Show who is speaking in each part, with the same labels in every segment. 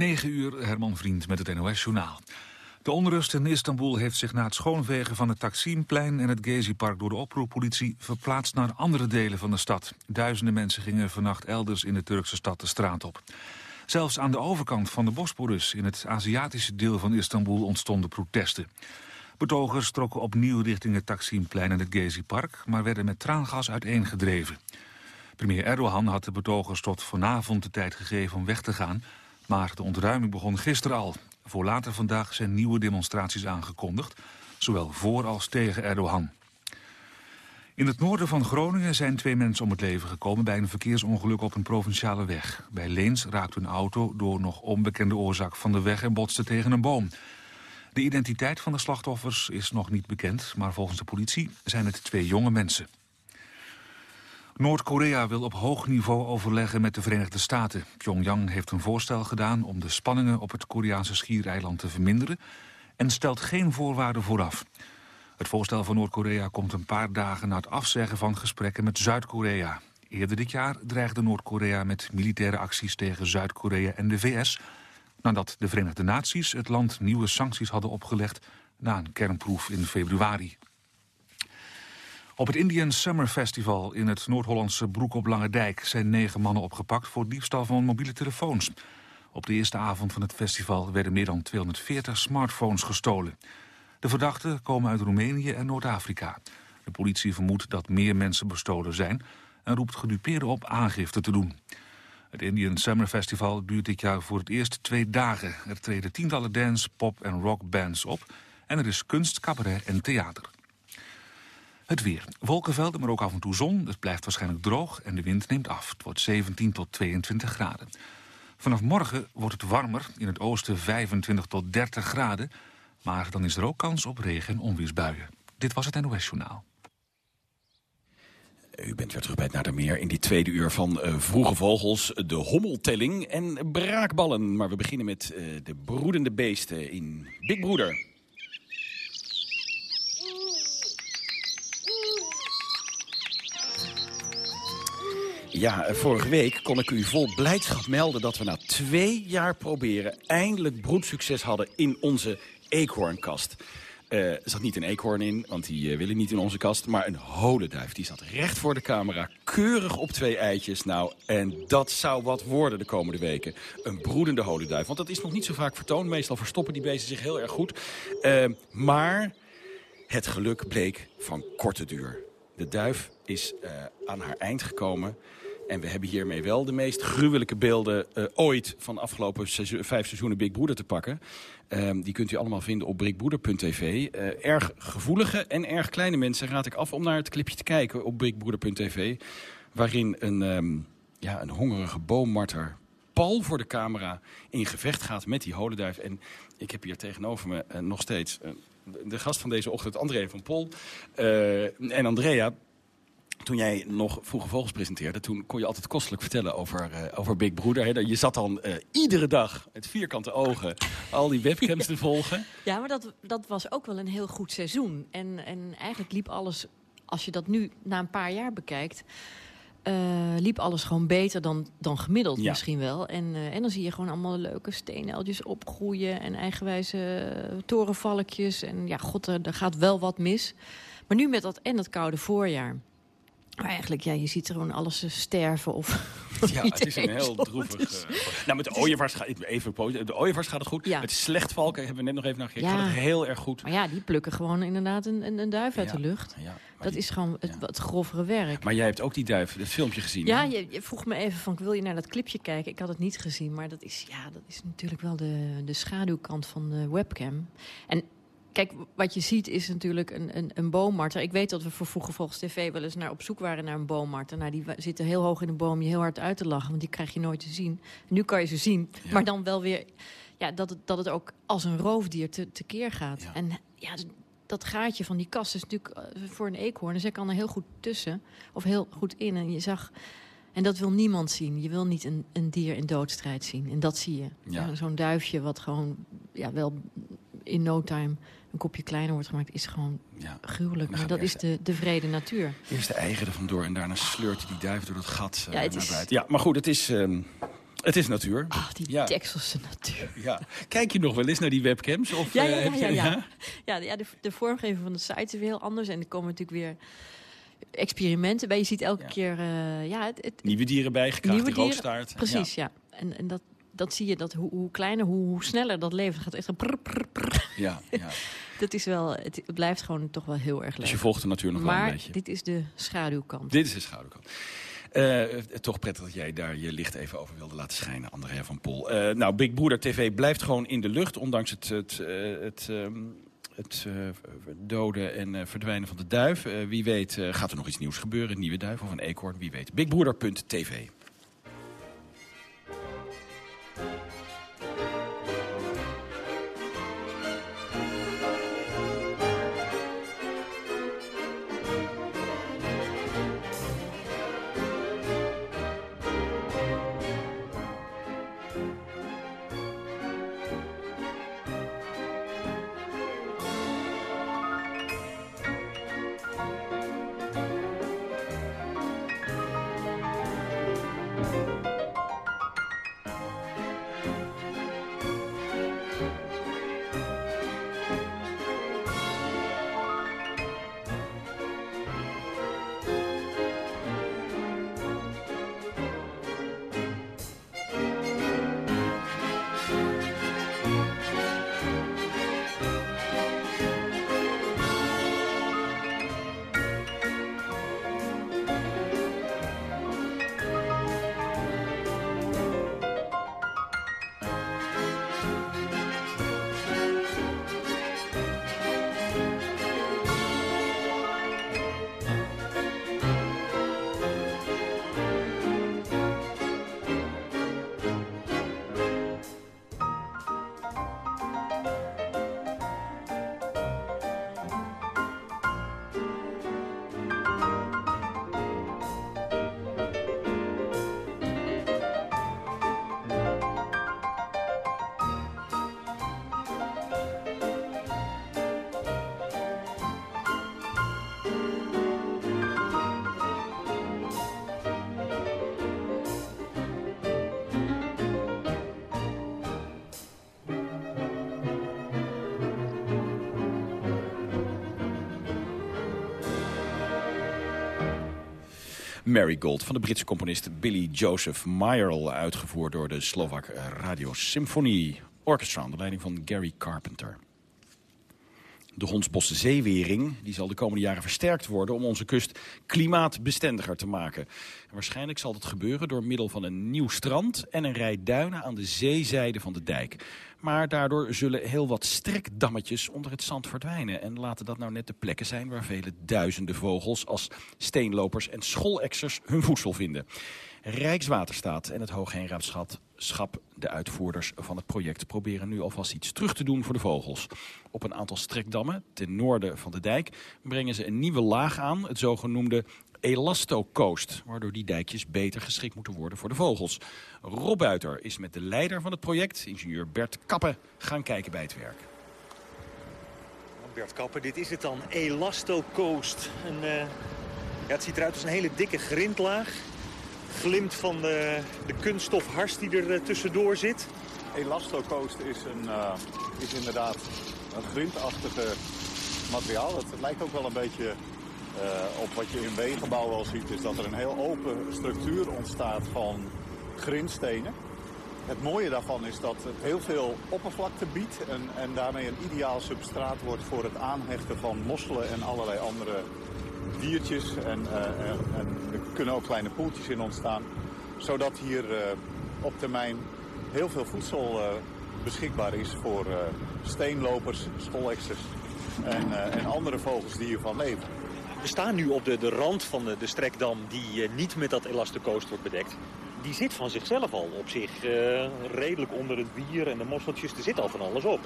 Speaker 1: 9 uur, Herman Vriend met het NOS-journaal. De onrust in Istanbul heeft zich na het schoonvegen van het Taksimplein en het Gezi-park door de oproeppolitie verplaatst naar andere delen van de stad. Duizenden mensen gingen vannacht elders in de Turkse stad de straat op. Zelfs aan de overkant van de Bosporus, in het Aziatische deel van Istanbul, ontstonden protesten. Betogers trokken opnieuw richting het Taksimplein en het Gezi-park, maar werden met traangas uiteengedreven. Premier Erdogan had de betogers tot vanavond de tijd gegeven om weg te gaan, maar de ontruiming begon gisteren al. Voor later vandaag zijn nieuwe demonstraties aangekondigd, zowel voor als tegen Erdogan. In het noorden van Groningen zijn twee mensen om het leven gekomen bij een verkeersongeluk op een provinciale weg. Bij Leens raakte een auto door nog onbekende oorzaak van de weg en botste tegen een boom. De identiteit van de slachtoffers is nog niet bekend, maar volgens de politie zijn het twee jonge mensen. Noord-Korea wil op hoog niveau overleggen met de Verenigde Staten. Pyongyang heeft een voorstel gedaan om de spanningen op het Koreaanse schiereiland te verminderen en stelt geen voorwaarden vooraf. Het voorstel van Noord-Korea komt een paar dagen na het afzeggen van gesprekken met Zuid-Korea. Eerder dit jaar dreigde Noord-Korea met militaire acties tegen Zuid-Korea en de VS... nadat de Verenigde Naties het land nieuwe sancties hadden opgelegd... na een kernproef in februari. Op het Indian Summer Festival in het Noord-Hollandse Broek op Lange Dijk... zijn negen mannen opgepakt voor diefstal van mobiele telefoons. Op de eerste avond van het festival werden meer dan 240 smartphones gestolen. De verdachten komen uit Roemenië en Noord-Afrika. De politie vermoedt dat meer mensen bestolen zijn... en roept gedupeerden op aangifte te doen. Het Indian Summer Festival duurt dit jaar voor het eerst twee dagen. Er treden tientallen dance, pop en rockbands op... en er is kunst, cabaret en theater. Het weer. Wolkenvelden, maar ook af en toe zon. Het blijft waarschijnlijk droog en de wind neemt af. Het wordt 17 tot 22 graden. Vanaf morgen wordt het warmer. In het oosten 25 tot 30 graden. Maar dan is er ook kans op regen- en onweersbuien. Dit was het NOS Journaal.
Speaker 2: U bent weer terug bij het Nadermeer in die tweede uur van uh, Vroege Vogels, de hommeltelling en braakballen. Maar we beginnen met uh, de broedende beesten in Big Broeder. Ja, eh, vorige week kon ik u vol blijdschap melden dat we na twee jaar proberen... eindelijk broedsucces hadden in onze eekhoornkast. Uh, er zat niet een eekhoorn in, want die uh, willen niet in onze kast. Maar een holenduif, die zat recht voor de camera. Keurig op twee eitjes. Nou, en dat zou wat worden de komende weken. Een broedende holenduif. Want dat is nog niet zo vaak vertoond. Meestal verstoppen die beesten zich heel erg goed. Uh, maar het geluk bleek van korte duur. De duif is aan haar eind gekomen. En we hebben hiermee wel de meest gruwelijke beelden uh, ooit... van de afgelopen vijf seizoenen Big Broeder te pakken. Um, die kunt u allemaal vinden op brikbroeder.tv. Uh, erg gevoelige en erg kleine mensen raad ik af om naar het clipje te kijken op brikbroeder.tv. Waarin een, um, ja, een hongerige boommarter pal voor de camera in gevecht gaat met die holenduif. En ik heb hier tegenover me uh, nog steeds de gast van deze ochtend, André van Pol. en Andrea, toen jij nog Vroege Vogels presenteerde... toen kon je altijd kostelijk vertellen over, uh, over Big Brother. Hè? Je zat dan uh, iedere dag met vierkante ogen al die webcams te volgen.
Speaker 3: Ja, maar dat, dat was ook wel een heel goed seizoen. En, en eigenlijk liep alles, als je dat nu na een paar jaar bekijkt... Uh, liep alles gewoon beter dan, dan gemiddeld ja. misschien wel. En, en dan zie je gewoon allemaal leuke steeneltjes opgroeien... en eigenwijze torenvalkjes. En ja, god, er, er gaat wel wat mis. Maar nu met dat en dat koude voorjaar... Maar eigenlijk, ja, je ziet er gewoon alles sterven. Of,
Speaker 2: ja, het is een heel droevig... Uh, nou, met de ooievaars, gaat, even, de ooievaars gaat het goed. Ja. Met slechtvalken hebben we net nog even naar gekeken. Ja. Gaat het heel erg goed.
Speaker 3: Maar ja, die plukken gewoon inderdaad een, een, een duif uit ja. de lucht. Ja. Dat die, is gewoon het, het grovere werk.
Speaker 2: Maar jij hebt ook die duif, het filmpje gezien.
Speaker 3: Ja, je, je, vroeg me even van, wil je naar dat clipje kijken? Ik had het niet gezien, maar dat is, ja, dat is natuurlijk wel de, de schaduwkant van de webcam. En Kijk, wat je ziet is natuurlijk een, een, een boommarter. Ik weet dat we voor Vroege Volgens TV wel eens naar op zoek waren naar een boommarter. Nou, die zitten heel hoog in de boom je heel hard uit te lachen. Want die krijg je nooit te zien. Nu kan je ze zien. Ja. Maar dan wel weer ja, dat, het, dat het ook als een roofdier te, tekeer gaat. Ja. En ja, dat gaatje van die kast is natuurlijk uh, voor een eekhoorn. Dus hij kan er heel goed tussen. Of heel goed in. En je zag... En dat wil niemand zien. Je wil niet een, een dier in doodstrijd zien. En dat zie je. Ja. Zo'n duifje wat gewoon ja, wel in no time een kopje kleiner wordt gemaakt, is gewoon ja. gruwelijk. Maar dat is de, de vrede natuur.
Speaker 2: Eerst de eigen er vandoor en daarna sleurt die duif door dat gat uh, ja, naar is... buiten. Ja, maar goed, het is... Um, Het is natuur.
Speaker 3: Ah, die
Speaker 2: Ja.
Speaker 3: Texelse natuur.
Speaker 2: Ja. Kijk je nog wel eens naar die webcams? Of,
Speaker 3: Ja, ja,
Speaker 2: eh,
Speaker 3: ja,
Speaker 2: heb
Speaker 3: ja,
Speaker 2: je-
Speaker 3: ja. Ja, de- ja de, de vormgeving van de site is weer heel anders. En er komen natuurlijk weer experimenten bij. Je ziet elke
Speaker 2: Ja.
Speaker 3: keer... eh, ja, het, het,
Speaker 2: Nieuwe dieren bij, gekraagde
Speaker 3: Nieuwe dieren,
Speaker 2: rookstaart.
Speaker 3: precies, ja. En, en dat, dat zie je, dat hoe, hoe kleiner, hoe, hoe sneller dat. Het gaat echt een prr, prr, prr.
Speaker 2: Ja, ja.
Speaker 3: Dat is wel... Het, het blijft gewoon toch wel heel erg leuk.
Speaker 2: Dus je volgt de natuur nog wel een
Speaker 3: maar
Speaker 2: beetje.
Speaker 3: dit is de schaduwkant.
Speaker 2: Dit is de schouderkant. Eh, toch prettig dat jij daar je licht even over wilde laten schijnen, Andrea van Poel. Eh, nou, Big Brother TV blijft gewoon in de lucht, ondanks het, het, eh, het, ehm, het doden en verdwijnen van de duif. Wie weet gaat er nog iets nieuws gebeuren, een nieuwe duif of een eekhoorn, wie weet. Bigbroeder.tv. Marigold van de Britse componist Billy Joseph Meyerl... uitgevoerd door de Slovak Radio Symphony Orchestra... onder leiding van Gary Carpenter. De Hondsbosse zeewering die zal de komende jaren versterkt worden... om onze kust klimaatbestendiger te maken. En waarschijnlijk zal dat gebeuren door middel van een nieuw strand... en een rij duinen aan de zeezijde van de dijk. Maar daardoor zullen heel wat strekdammetjes onder het zand verdwijnen. En laten dat nou net de plekken zijn waar vele duizenden vogels... als steenlopers en schoolexers hun voedsel vinden. Rijkswaterstaat en het Hoogheemraadschap, de uitvoerders van het project... proberen nu alvast iets terug te doen voor de vogels. Op een aantal strekdammen ten noorden van de dijk... brengen ze een nieuwe laag aan, het zogenoemde elastocoast... waardoor die dijkjes beter geschikt moeten worden voor de vogels. Rob Buiter is met de leider van het project, ingenieur Bert Kappen... gaan kijken bij het werk.
Speaker 4: Bert Kapper, dit is het dan. Elastocoast. Een, eh, ja, het ziet eruit als een hele dikke grindlaag. Glimt van de, de kunststof hars die er eh, tussendoor zit.
Speaker 5: Elastocoast is, een, eh, is inderdaad een grindachtige materiaal. Het, lijkt ook wel een beetje eh, op wat je in wegenbouw wel ziet. Is dat er een heel open structuur ontstaat van grindstenen. Het mooie daarvan is dat het heel veel oppervlakte biedt. En, en daarmee een ideaal substraat wordt voor het aanhechten van mosselen en allerlei andere diertjes. En, eh, en, en er kunnen ook kleine poeltjes in ontstaan. Zodat hier eh, op termijn heel veel voedsel eh, beschikbaar is voor steenlopers, schoolexers en, en andere vogels die hiervan leven.
Speaker 4: We staan nu op de, de rand van de, de strekdam die niet met dat Elastocoast wordt bedekt. Die zit van zichzelf al op zich redelijk onder het bier en de mosseltjes. Er zit al van alles op.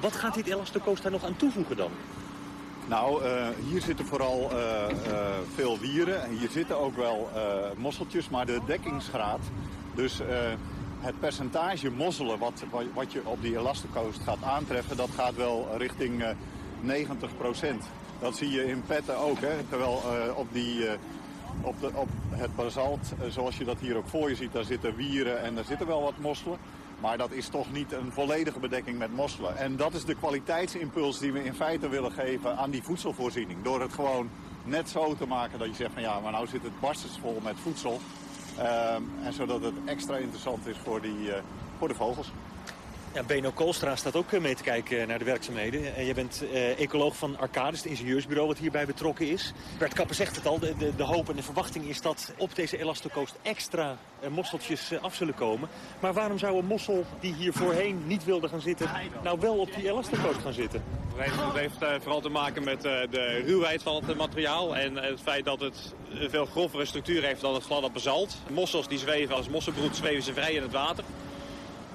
Speaker 4: Wat gaat dit Elastocoast daar nog aan toevoegen dan?
Speaker 5: Nou, eh, hier zitten vooral eh, eh, veel wieren. En hier zitten ook wel mosseltjes, maar de dekkingsgraad... dus het percentage mosselen wat, wat- je op die Elastocoast gaat aantreffen... dat gaat wel richting eh 90% Dat zie je in petten ook. Hè? Terwijl op die, Op, de, op het basalt, zoals je dat hier ook voor je ziet, daar zitten wieren en daar zitten wel wat mosselen. Maar dat is toch niet een volledige bedekking met mosselen. En dat is de kwaliteitsimpuls die we in feite willen geven aan die voedselvoorziening. Door het gewoon net zo te maken dat je zegt van ja, maar nou zit het barstensvol met voedsel. Ehm, en zodat het extra interessant is voor, die, uh, voor de vogels.
Speaker 4: Ja, Beno Koolstra staat ook eh, mee te kijken naar de werkzaamheden. En je bent uh, ecoloog van Arcadis, het ingenieursbureau wat hierbij betrokken is. Bert Kappen zegt het al, de, de, de hoop en de verwachting is dat op deze Elastocoast extra uh, mosseltjes af zullen komen. Maar waarom zou een mossel die hier voorheen niet wilde gaan zitten, nou wel op die Elastocoast gaan zitten?
Speaker 6: Het heeft vooral te maken met de ruwheid van het materiaal en het feit dat het een veel grovere structuur heeft dan het gladde basalt. Mossels die zweven als mosselbroed zweven ze vrij in het water.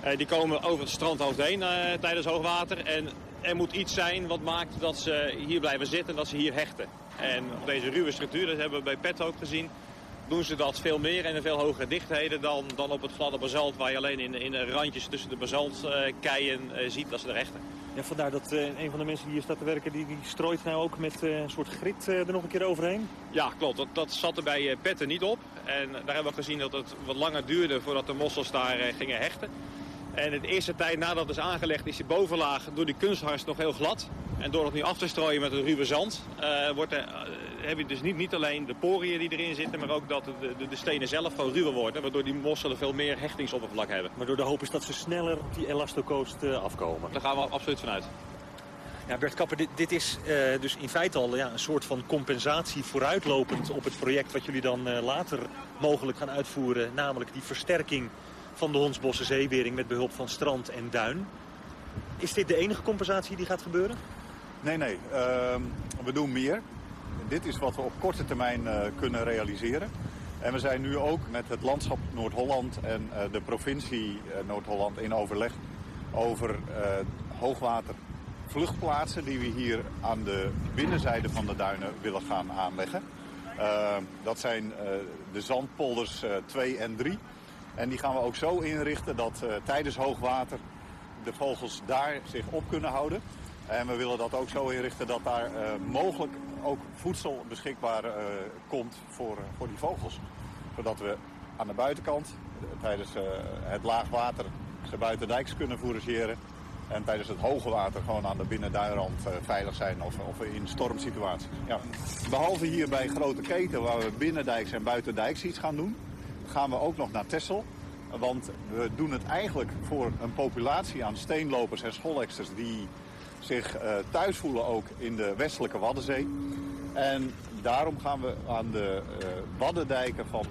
Speaker 6: Uh, die komen over het strandhoofd heen uh, tijdens hoogwater. En er moet iets zijn wat maakt dat ze hier blijven zitten en dat ze hier hechten. En op deze ruwe structuur, dat hebben we bij PET ook gezien, doen ze dat veel meer en in veel hogere dichtheden dan, dan op het gladde basalt... waar je alleen in, in de randjes tussen de basaltkeien uh, ziet dat ze er hechten.
Speaker 4: Ja, vandaar dat een van de mensen die hier staat te werken, die, die strooit nou ook met een soort grit er nog een keer overheen?
Speaker 6: Ja, klopt. Dat, dat zat er bij petten niet op. En daar hebben we gezien dat het wat langer duurde voordat de mossels daar gingen hechten. En in de eerste tijd nadat het is aangelegd is die bovenlaag door die kunstharst nog heel glad. En door het nu af te strooien met het ruwe zand uh, wordt er, uh, heb je dus niet, niet alleen de poriën die erin zitten... maar ook dat de, de, de stenen zelf gewoon ruwer worden. Waardoor die mosselen veel meer hechtingsoppervlak hebben.
Speaker 4: Maar door de hoop is dat ze sneller op die elastocoast uh, afkomen.
Speaker 6: Daar gaan we absoluut vanuit.
Speaker 4: Ja, Bert Kapper, dit, dit is dus in feite al ja, een soort van compensatie vooruitlopend op het project... wat jullie dan later mogelijk gaan uitvoeren. Namelijk die versterking van de Hondsbosse zeewering met behulp van strand en duin. Is dit de enige compensatie die gaat gebeuren?
Speaker 5: Nee, nee. Uh, we doen meer. Dit is wat we op korte termijn uh, kunnen realiseren. En we zijn nu ook met het landschap Noord-Holland en uh, de provincie uh, Noord-Holland in overleg over hoogwatervluchtplaatsen die we hier aan de binnenzijde van de duinen willen gaan aanleggen. Ehm, dat zijn de zandpolders 2 en 3. En die gaan we ook zo inrichten dat uh, tijdens hoogwater de vogels daar zich op kunnen houden. En we willen dat ook zo inrichten dat daar uh, mogelijk ook voedsel beschikbaar uh, komt voor, voor die vogels. Zodat we aan de buitenkant tijdens het laagwater ze buiten dijks kunnen fourageren. En tijdens het hoge water gewoon aan de binnenduinrand veilig zijn of, of in stormsituaties. Ja. Behalve hier bij grote keten waar we binnendijks en buitendijks iets gaan doen gaan we ook nog naar Texel. Want we doen het eigenlijk voor een populatie aan steenlopers en scholeksters... die zich uh, thuis voelen ook in de westelijke Waddenzee. En daarom gaan we aan de uh, Waddendijken van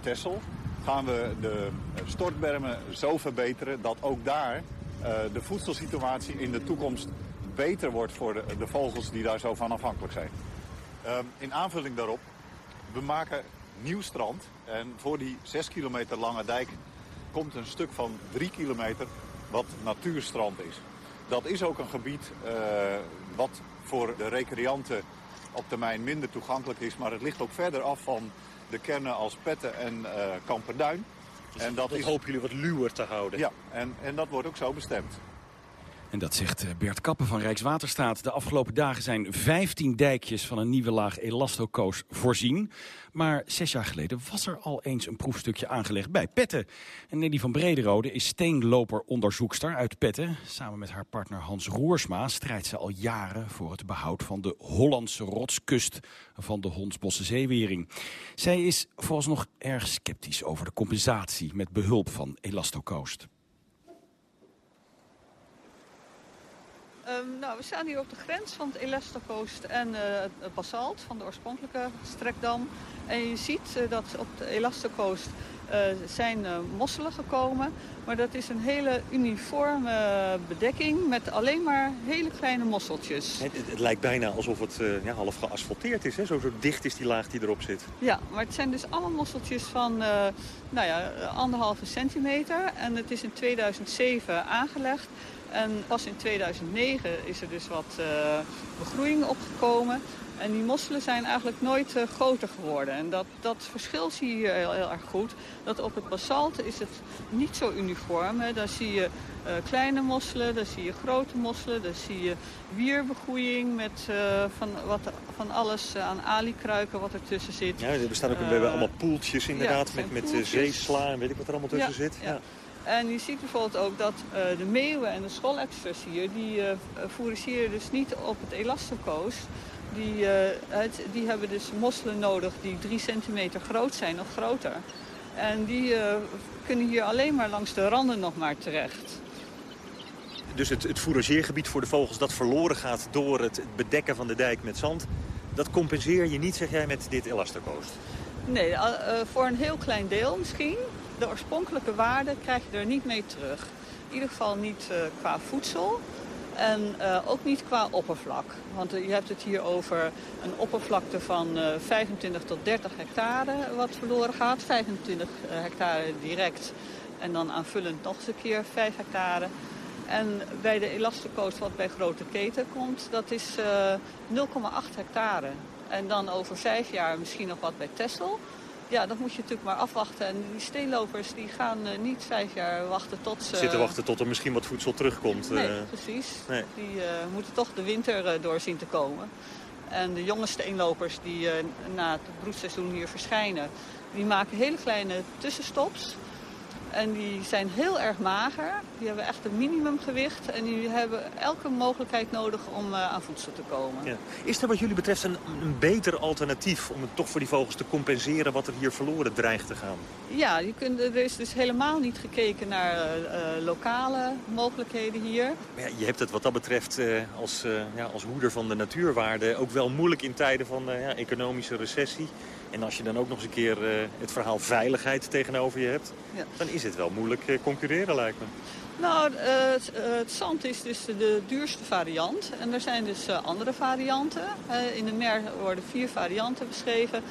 Speaker 5: Texel... gaan we de stortbermen zo verbeteren dat ook daar uh, de voedselsituatie in de toekomst beter wordt voor de, de vogels die daar zo van afhankelijk zijn. Ehm, in aanvulling daarop, we maken nieuw strand. En voor die 6 kilometer lange dijk komt een stuk van 3 kilometer wat natuurstrand is. Dat is ook een gebied uh, wat voor de recreanten op termijn minder toegankelijk is. Maar het ligt ook verder af van de kernen als Petten en uh, Kamperduin.
Speaker 4: Dus en dat, dat is... hopen jullie wat luwer te houden.
Speaker 5: Ja, en, en dat wordt ook zo bestemd.
Speaker 2: En dat zegt eh, Bert Kappen van Rijkswaterstaat. De afgelopen dagen zijn 15 dijkjes van een nieuwe laag elastocoos voorzien. Maar zes jaar geleden was er al eens een proefstukje aangelegd bij Petten. En Nelly van Brederode is steenloperonderzoekster uit Petten. Samen met haar partner Hans Roersma strijdt ze al jaren voor het behoud van de Hollandse rotskust van de Hondsbosse zeewering. Zij is vooralsnog erg sceptisch over de compensatie met behulp van Elastocoast.
Speaker 7: Um, nou, we staan hier op de grens van het Elastocoast en uh, het basalt van de oorspronkelijke strekdam. En je ziet uh, dat op de Elastocoast uh, zijn mosselen gekomen. Maar dat is een hele uniforme bedekking met alleen maar hele kleine mosseltjes.
Speaker 4: Het, het lijkt bijna alsof het ja, half geasfalteerd is. Hè? Zo, zo dicht is die laag die erop zit.
Speaker 7: Ja, maar het zijn dus allemaal mosseltjes van nou ja, anderhalve centimeter. En het is in 2007 aangelegd. En pas in 2009 is er dus wat uh, begroeiing opgekomen. En die mosselen zijn eigenlijk nooit uh, groter geworden. En dat, dat verschil zie je hier heel, heel, erg goed. Dat op het basalt is het niet zo uniform. Hè. Daar zie je uh, kleine mosselen, daar zie je grote mosselen. Daar zie je wierbegroeiing met uh, van, wat, van alles aan alikruiken wat ertussen zit.
Speaker 4: Ja, er bestaan ook we hebben allemaal poeltjes inderdaad ja, met, met zeesla en weet ik wat er allemaal tussen
Speaker 7: ja,
Speaker 4: zit.
Speaker 7: Ja. En je ziet bijvoorbeeld ook dat uh, de meeuwen en de scholexters hier... die uh, dus niet op het elastocoos. Die, uh, het, die hebben dus mosselen nodig die drie centimeter groot zijn of groter. En die kunnen hier alleen maar langs de randen nog maar terecht.
Speaker 4: Dus het, het fourageergebied voor de vogels dat verloren gaat... door het bedekken van de dijk met zand... dat compenseer je niet, zeg jij, met dit elastocoast?
Speaker 7: Nee, voor een heel klein deel misschien de oorspronkelijke waarde krijg je er niet mee terug. In ieder geval niet uh, qua voedsel en uh, ook niet qua oppervlak. Want uh, je hebt het hier over een oppervlakte van 25 tot 30 hectare wat verloren gaat. 25 hectare direct en dan aanvullend nog eens een keer 5 hectare. En bij de elastocoast wat bij grote keten komt, dat is 0,8 hectare. En dan over vijf jaar misschien nog wat bij Tessel ja, dat moet je natuurlijk maar afwachten. En die steenlopers die gaan uh, niet vijf jaar wachten tot ze...
Speaker 4: Zitten wachten tot er misschien wat voedsel terugkomt.
Speaker 7: Nee, uh... precies. Nee. Die uh, moeten toch de winter door zien te komen. En de jonge steenlopers die na het broedseizoen hier verschijnen... die maken hele kleine tussenstops... En die zijn heel erg mager. Die hebben echt een minimumgewicht. En die hebben elke mogelijkheid nodig om uh, aan voedsel te komen. Ja.
Speaker 4: Is er wat jullie betreft een, een beter alternatief... om het toch voor die vogels te compenseren wat er hier verloren dreigt te gaan?
Speaker 7: Ja, je kunt, er is dus helemaal niet gekeken naar uh, uh, lokale mogelijkheden hier.
Speaker 4: Maar ja, je hebt het wat dat betreft als, ja, als hoeder van de natuurwaarde... ook wel moeilijk in tijden van ja, economische recessie. En als je dan ook nog eens een keer het verhaal veiligheid tegenover je hebt... Ja. dan is het wel moeilijk concurreren, lijkt me.
Speaker 7: Nou, het, het, zand is dus de duurste variant. En er zijn dus andere varianten. in de MER worden vier varianten beschreven.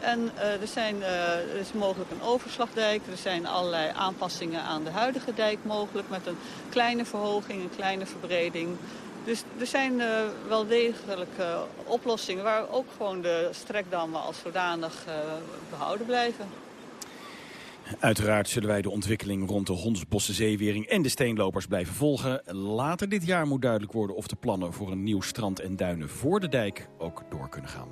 Speaker 7: En er, zijn, er is mogelijk een overslagdijk. Er zijn allerlei aanpassingen aan de huidige dijk mogelijk... met een kleine verhoging, een kleine verbreding. Dus er zijn uh, wel degelijk oplossingen... waar ook gewoon de strekdammen als zodanig behouden blijven.
Speaker 2: Uiteraard zullen wij de ontwikkeling rond de Hondsbosse zeewering en de steenlopers blijven volgen. Later dit jaar moet duidelijk worden of de plannen voor een nieuw strand en duinen voor de dijk ook door kunnen gaan.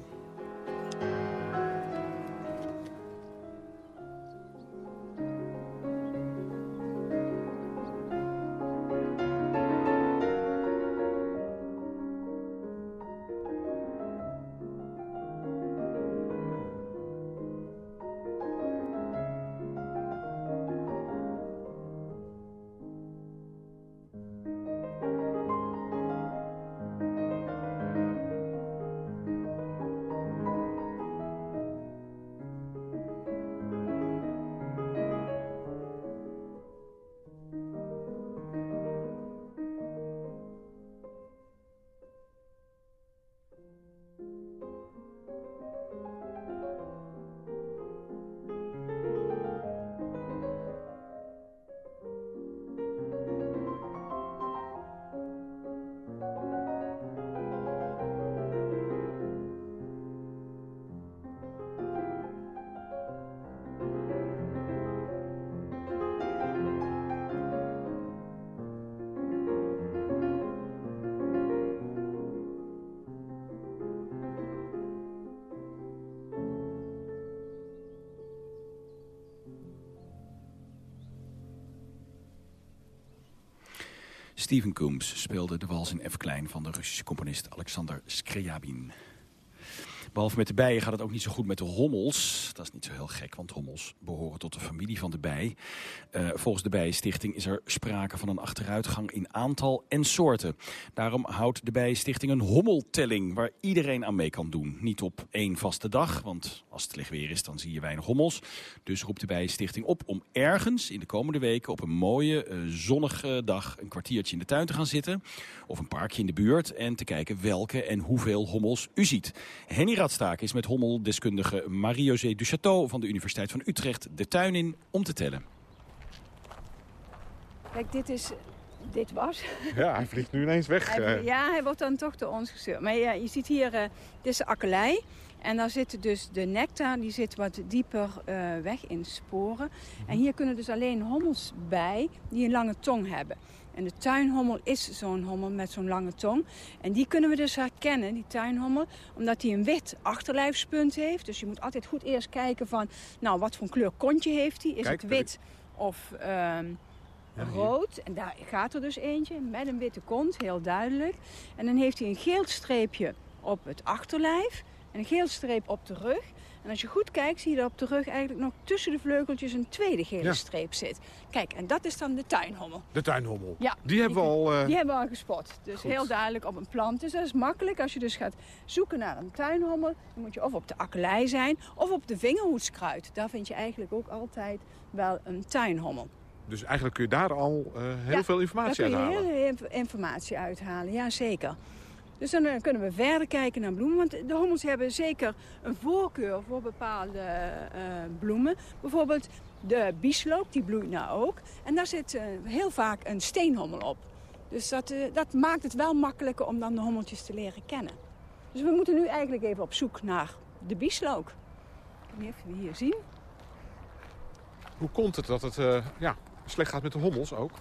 Speaker 2: Steven Coombs speelde de wals in F klein van de Russische componist Alexander Scriabin. Behalve met de bijen gaat het ook niet zo goed met de hommels. Dat is niet zo heel gek, want hommels behoren tot de familie van de bij. Uh, volgens de Bijenstichting is er sprake van een achteruitgang in aantal en soorten. Daarom houdt de Bijenstichting een hommeltelling waar iedereen aan mee kan doen. Niet op één vaste dag, want als het licht weer is dan zie je weinig hommels. Dus roept de Bijenstichting op om ergens in de komende weken op een mooie uh, zonnige dag een kwartiertje in de tuin te gaan zitten. Of een parkje in de buurt en te kijken welke en hoeveel hommels u ziet. Is met hommeldeskundige Marie-José Duchateau van de Universiteit van Utrecht de tuin in om te tellen.
Speaker 8: Kijk, dit is dit was.
Speaker 9: Ja, hij vliegt nu ineens weg.
Speaker 8: Hij-
Speaker 9: eh.
Speaker 8: ja, hij wordt dan toch door ons gestuurd. Maar ja, je ziet hier, eh, dit is de akkelei. En daar zit dus de nectar, die zit wat dieper eh, weg in sporen. En hier kunnen dus alleen hommels bij die een lange tong hebben. En de tuinhommel is zo'n hommel met zo'n lange tong. En die kunnen we dus herkennen, die tuinhommel, omdat hij een wit achterlijfspunt heeft. Dus je moet altijd goed eerst kijken van, nou, wat voor kleur kontje heeft hij? Is
Speaker 9: Kijk,
Speaker 8: het wit of ehm, rood? En daar gaat er dus eentje met een witte kont, heel duidelijk. En dan heeft hij een geel streepje op het achterlijf en een geel streep op de rug. En als je goed kijkt, zie je dat op de rug eigenlijk nog tussen de vleugeltjes een tweede gele
Speaker 9: Ja.
Speaker 8: streep zit. Kijk, en dat is dan de tuinhommel.
Speaker 9: De tuinhommel.
Speaker 8: Ja,
Speaker 9: Die hebben we al... eh,
Speaker 8: Die hebben we al gespot. Dus
Speaker 9: Goed.
Speaker 8: heel duidelijk op een plant. Dus dat is makkelijk. Als je dus gaat zoeken naar een tuinhommel, dan moet je of op de akkelei zijn of op de vingerhoedskruid. Daar vind je eigenlijk ook altijd wel een tuinhommel.
Speaker 9: Dus eigenlijk kun je daar al eh, heel
Speaker 8: Ja,
Speaker 9: veel informatie
Speaker 8: Daar kun je
Speaker 9: uithalen.
Speaker 8: heel veel inf- informatie uithalen, ja zeker. Dus dan eh, kunnen we verder kijken naar bloemen. Want de hommels hebben zeker een voorkeur voor bepaalde eh, bloemen. Bijvoorbeeld de bieslook, die bloeit nou ook. En daar zit eh, heel vaak een steenhommel op. Dus dat, dat maakt het wel makkelijker om dan de hommeltjes te leren kennen. Dus we moeten nu eigenlijk even op zoek naar de bieslook. Ik weet niet of we hier zien.
Speaker 9: Hoe komt het dat het ja, slecht gaat met de hommels ook?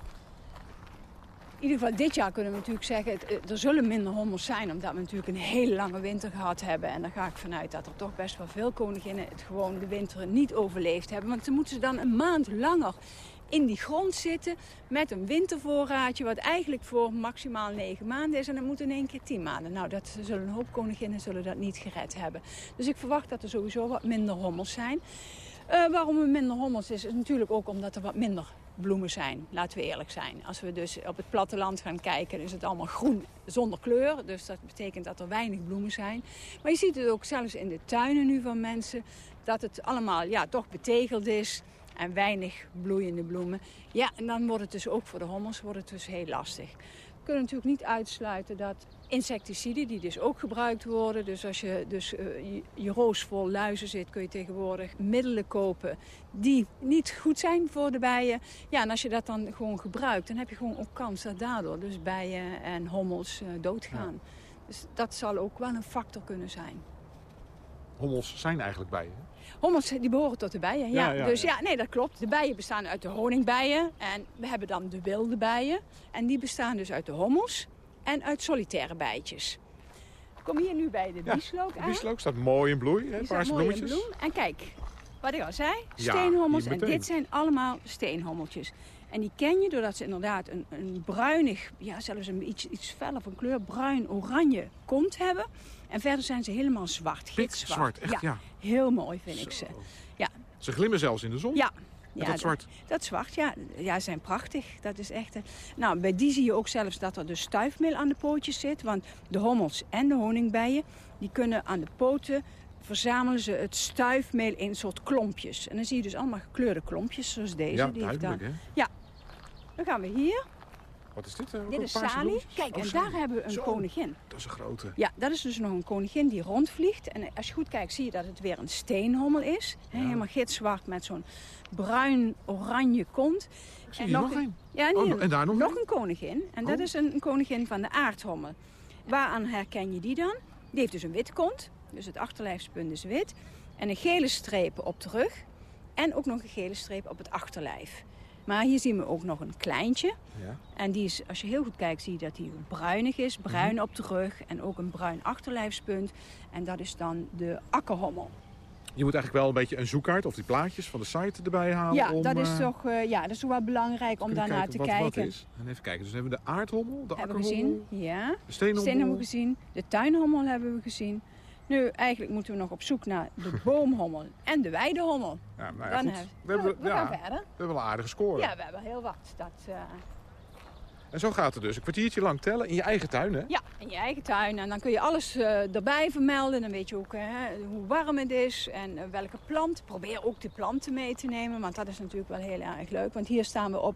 Speaker 8: In ieder geval dit jaar kunnen we natuurlijk zeggen, eh, er zullen minder hommels zijn. Omdat we natuurlijk een hele lange winter gehad hebben. En daar ga ik vanuit dat er toch best wel veel koninginnen het gewoon de winter niet overleefd hebben. Want dan moeten ze dan een maand langer in die grond zitten met een wintervoorraadje. Wat eigenlijk voor maximaal negen maanden is. En dan moet in één keer tien maanden. Nou, dat zullen een hoop koninginnen zullen dat niet gered hebben. Dus ik verwacht dat er sowieso wat minder hommels zijn. Eh, waarom er minder hommels is, is natuurlijk ook omdat er wat minder bloemen zijn. Laten we eerlijk zijn. Als we dus op het platteland gaan kijken, is het allemaal groen zonder kleur. Dus dat betekent dat er weinig bloemen zijn. Maar je ziet het ook zelfs in de tuinen nu van mensen. Dat het allemaal ja, toch betegeld is. En weinig bloeiende bloemen. Ja, en dan wordt het dus ook voor de hommels wordt het dus heel lastig. We kunnen natuurlijk niet uitsluiten dat insecticiden, die dus ook gebruikt worden. Dus als je dus, eh, je, je roos vol luizen zit, kun je tegenwoordig middelen kopen die niet goed zijn voor de bijen. Ja, en als je dat dan gewoon gebruikt, dan heb je gewoon ook kans dat daardoor dus bijen en hommels eh, doodgaan. Dus dat zal ook wel een factor kunnen zijn.
Speaker 9: Hommels zijn eigenlijk bijen.
Speaker 8: Hommels die behoren tot de bijen, ja.
Speaker 9: Ja, ja,
Speaker 8: dus
Speaker 9: ja.
Speaker 8: ja. nee, dat klopt. De bijen bestaan uit de honingbijen. En we hebben dan de wilde bijen. En die bestaan dus uit de hommels en uit solitaire bijtjes. Ik kom hier nu bij de
Speaker 9: Ja,
Speaker 8: bieslook
Speaker 9: De bieslook staat mooi in bloei, hè? Paarse bloemetjes.
Speaker 8: bloem. En kijk, wat ik al zei, steenhommels. en dit zijn allemaal steenhommeltjes. En die ken je doordat ze inderdaad een, een bruinig, ja zelfs een iets, iets feller van kleur, bruin-oranje kont hebben. En verder zijn ze helemaal zwart, gitzwart.
Speaker 9: zwart, echt, ja.
Speaker 8: Heel mooi vind ik ze. Ja,
Speaker 9: Ze glimmen zelfs in de zon.
Speaker 8: ja. Ja,
Speaker 9: dat zwart.
Speaker 8: Dat zwart, ja. Ja, zijn prachtig. Dat is echt... eh, Nou, bij die zie je ook zelfs dat er dus stuifmeel aan de pootjes zit. Want de hommels en de honingbijen, die kunnen aan de poten verzamelen ze het stuifmeel in soort klompjes. En dan zie je dus allemaal gekleurde klompjes, zoals deze.
Speaker 9: Ja,
Speaker 8: die heeft dan...
Speaker 9: hè?
Speaker 8: Ja. Dan gaan we hier.
Speaker 9: Wat is dit? eh,
Speaker 8: Dit is Sali. Kijk,
Speaker 9: Oh,
Speaker 8: en daar hebben we een
Speaker 9: Zo,
Speaker 8: koningin.
Speaker 9: Dat is een grote.
Speaker 8: Ja, dat is dus nog een koningin die rondvliegt. En als je goed kijkt, zie je dat het weer een steenhommel is. Helemaal gitzwart met zo'n bruin-oranje kont.
Speaker 9: Ik zie hier nog een.
Speaker 8: Ja,
Speaker 9: Oh,
Speaker 8: nee,
Speaker 9: en daar nog
Speaker 8: nog
Speaker 9: een?
Speaker 8: een koningin. En dat
Speaker 9: Oh.
Speaker 8: is een, een koningin van de aardhommel. Waaraan herken je die dan? Die heeft dus een wit kont. Dus het achterlijfspunt is wit. En een gele streep op de rug. En ook nog een gele streep op het achterlijf. Maar hier zien we ook nog een kleintje.
Speaker 9: Ja.
Speaker 8: En die is, als je heel goed kijkt, zie je dat hij bruinig is. Bruin
Speaker 9: Mhm.
Speaker 8: op de rug en ook een bruin achterlijfspunt. En dat is dan de akkerhommel.
Speaker 9: Je moet eigenlijk wel een beetje een zoekkaart of die plaatjes van de site erbij halen.
Speaker 8: ja,
Speaker 9: om,
Speaker 8: dat is
Speaker 9: eh,
Speaker 8: toch eh, ja, dat is toch wel belangrijk om daarnaar te
Speaker 9: wat
Speaker 8: kijken.
Speaker 9: Wat is. En even kijken. Dus we hebben de aardhommel, de
Speaker 8: hebben we
Speaker 9: akkerhommel,
Speaker 8: gezien, ja.
Speaker 9: de steenhommel.
Speaker 8: steenhommel gezien, de tuinhommel hebben we gezien. Nu, eigenlijk moeten we nog op zoek naar de boomhommel en de weidehommel.
Speaker 9: Ja, nou ja,
Speaker 8: Dan hebben-
Speaker 9: We, hebben,
Speaker 8: we
Speaker 9: ja,
Speaker 8: gaan
Speaker 9: we
Speaker 8: verder.
Speaker 9: hebben wel een aardige score.
Speaker 8: Ja, we hebben heel wat. Dat, eh,
Speaker 9: En zo gaat het dus. Een kwartiertje lang tellen in je eigen tuin, hè?
Speaker 8: Ja, in je eigen tuin. En dan kun je alles eh, erbij vermelden. Dan weet je ook eh, hoe warm het is en eh, welke plant. Probeer ook de planten mee te nemen, want dat is natuurlijk wel heel erg leuk. Want hier staan we op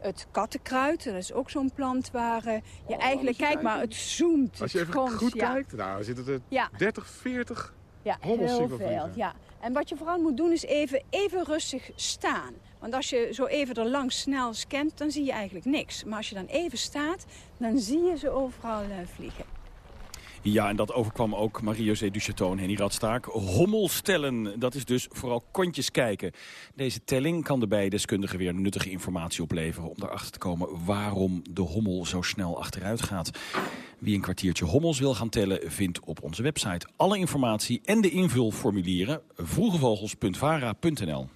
Speaker 8: het kattenkruid. Dat is ook zo'n plant waar eh, je eigenlijk...
Speaker 9: moet je
Speaker 8: Kijk maar, het zoomt.
Speaker 9: Als je even goed
Speaker 8: ja.
Speaker 9: kijkt, nou, zitten er
Speaker 8: Ja.
Speaker 9: 30, 40
Speaker 8: Ja, heel veel. Ja. En wat je vooral moet doen is even, even rustig staan. Want als je zo even er langs snel scant, dan zie je eigenlijk niks. Maar als je dan even staat, dan zie je ze overal uh, vliegen.
Speaker 2: Ja, en dat overkwam ook Marie-José Duchateau en Henny Radstaak. Hommelstellen, dat is dus vooral kontjes kijken. Deze telling kan de bijdeskundigen weer nuttige informatie opleveren... om erachter te komen waarom de hommel zo snel achteruit gaat. Wie een kwartiertje hommels wil gaan tellen, vindt op onze website alle informatie... en de invulformulieren vroegevogels.vara.nl.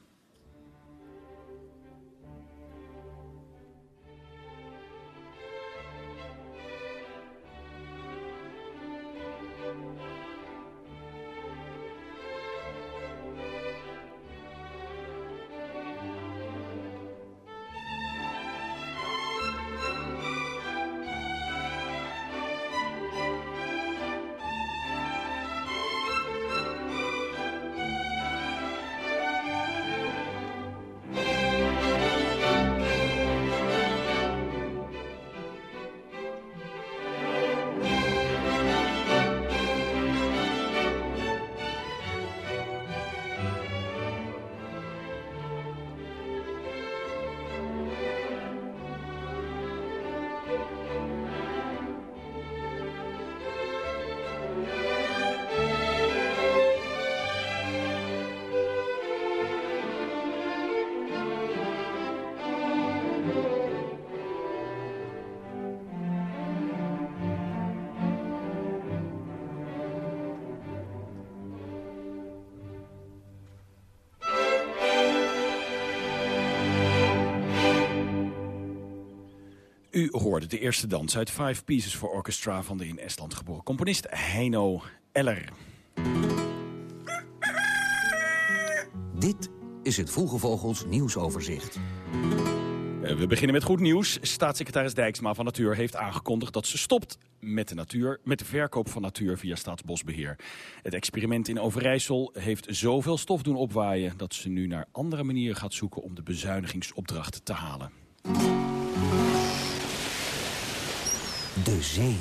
Speaker 2: U hoorde de eerste dans uit Five Pieces for Orchestra van de in Estland geboren componist Heino Eller.
Speaker 10: Dit is het Vroege Vogels nieuwsoverzicht.
Speaker 2: Eh, we beginnen met goed nieuws. Staatssecretaris Dijksma van Natuur heeft aangekondigd dat ze stopt met de, natuur, met de verkoop van natuur via Staatsbosbeheer. Het experiment in Overijssel heeft zoveel stof doen opwaaien dat ze nu naar andere manieren gaat zoeken om de bezuinigingsopdracht te halen.
Speaker 10: De zee.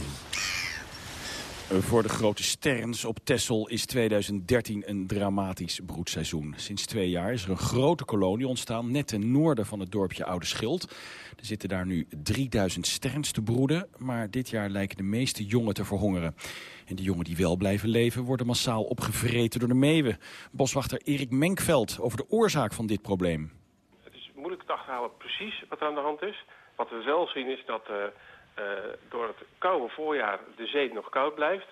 Speaker 2: Voor de grote sterns op Texel is 2013 een dramatisch broedseizoen. Sinds twee jaar is er een grote kolonie ontstaan, net ten noorden van het dorpje Oude Schild. Er zitten daar nu 3000 sterns te broeden, maar dit jaar lijken de meeste jongen te verhongeren. En de jongen die wel blijven leven worden massaal opgevreten door de meeuwen. Boswachter Erik Menkveld over de oorzaak van dit probleem.
Speaker 11: Het is moeilijk te achterhalen precies wat er aan de hand is. Wat we wel zien is dat... Uh uh, door het koude voorjaar de zee nog koud blijft.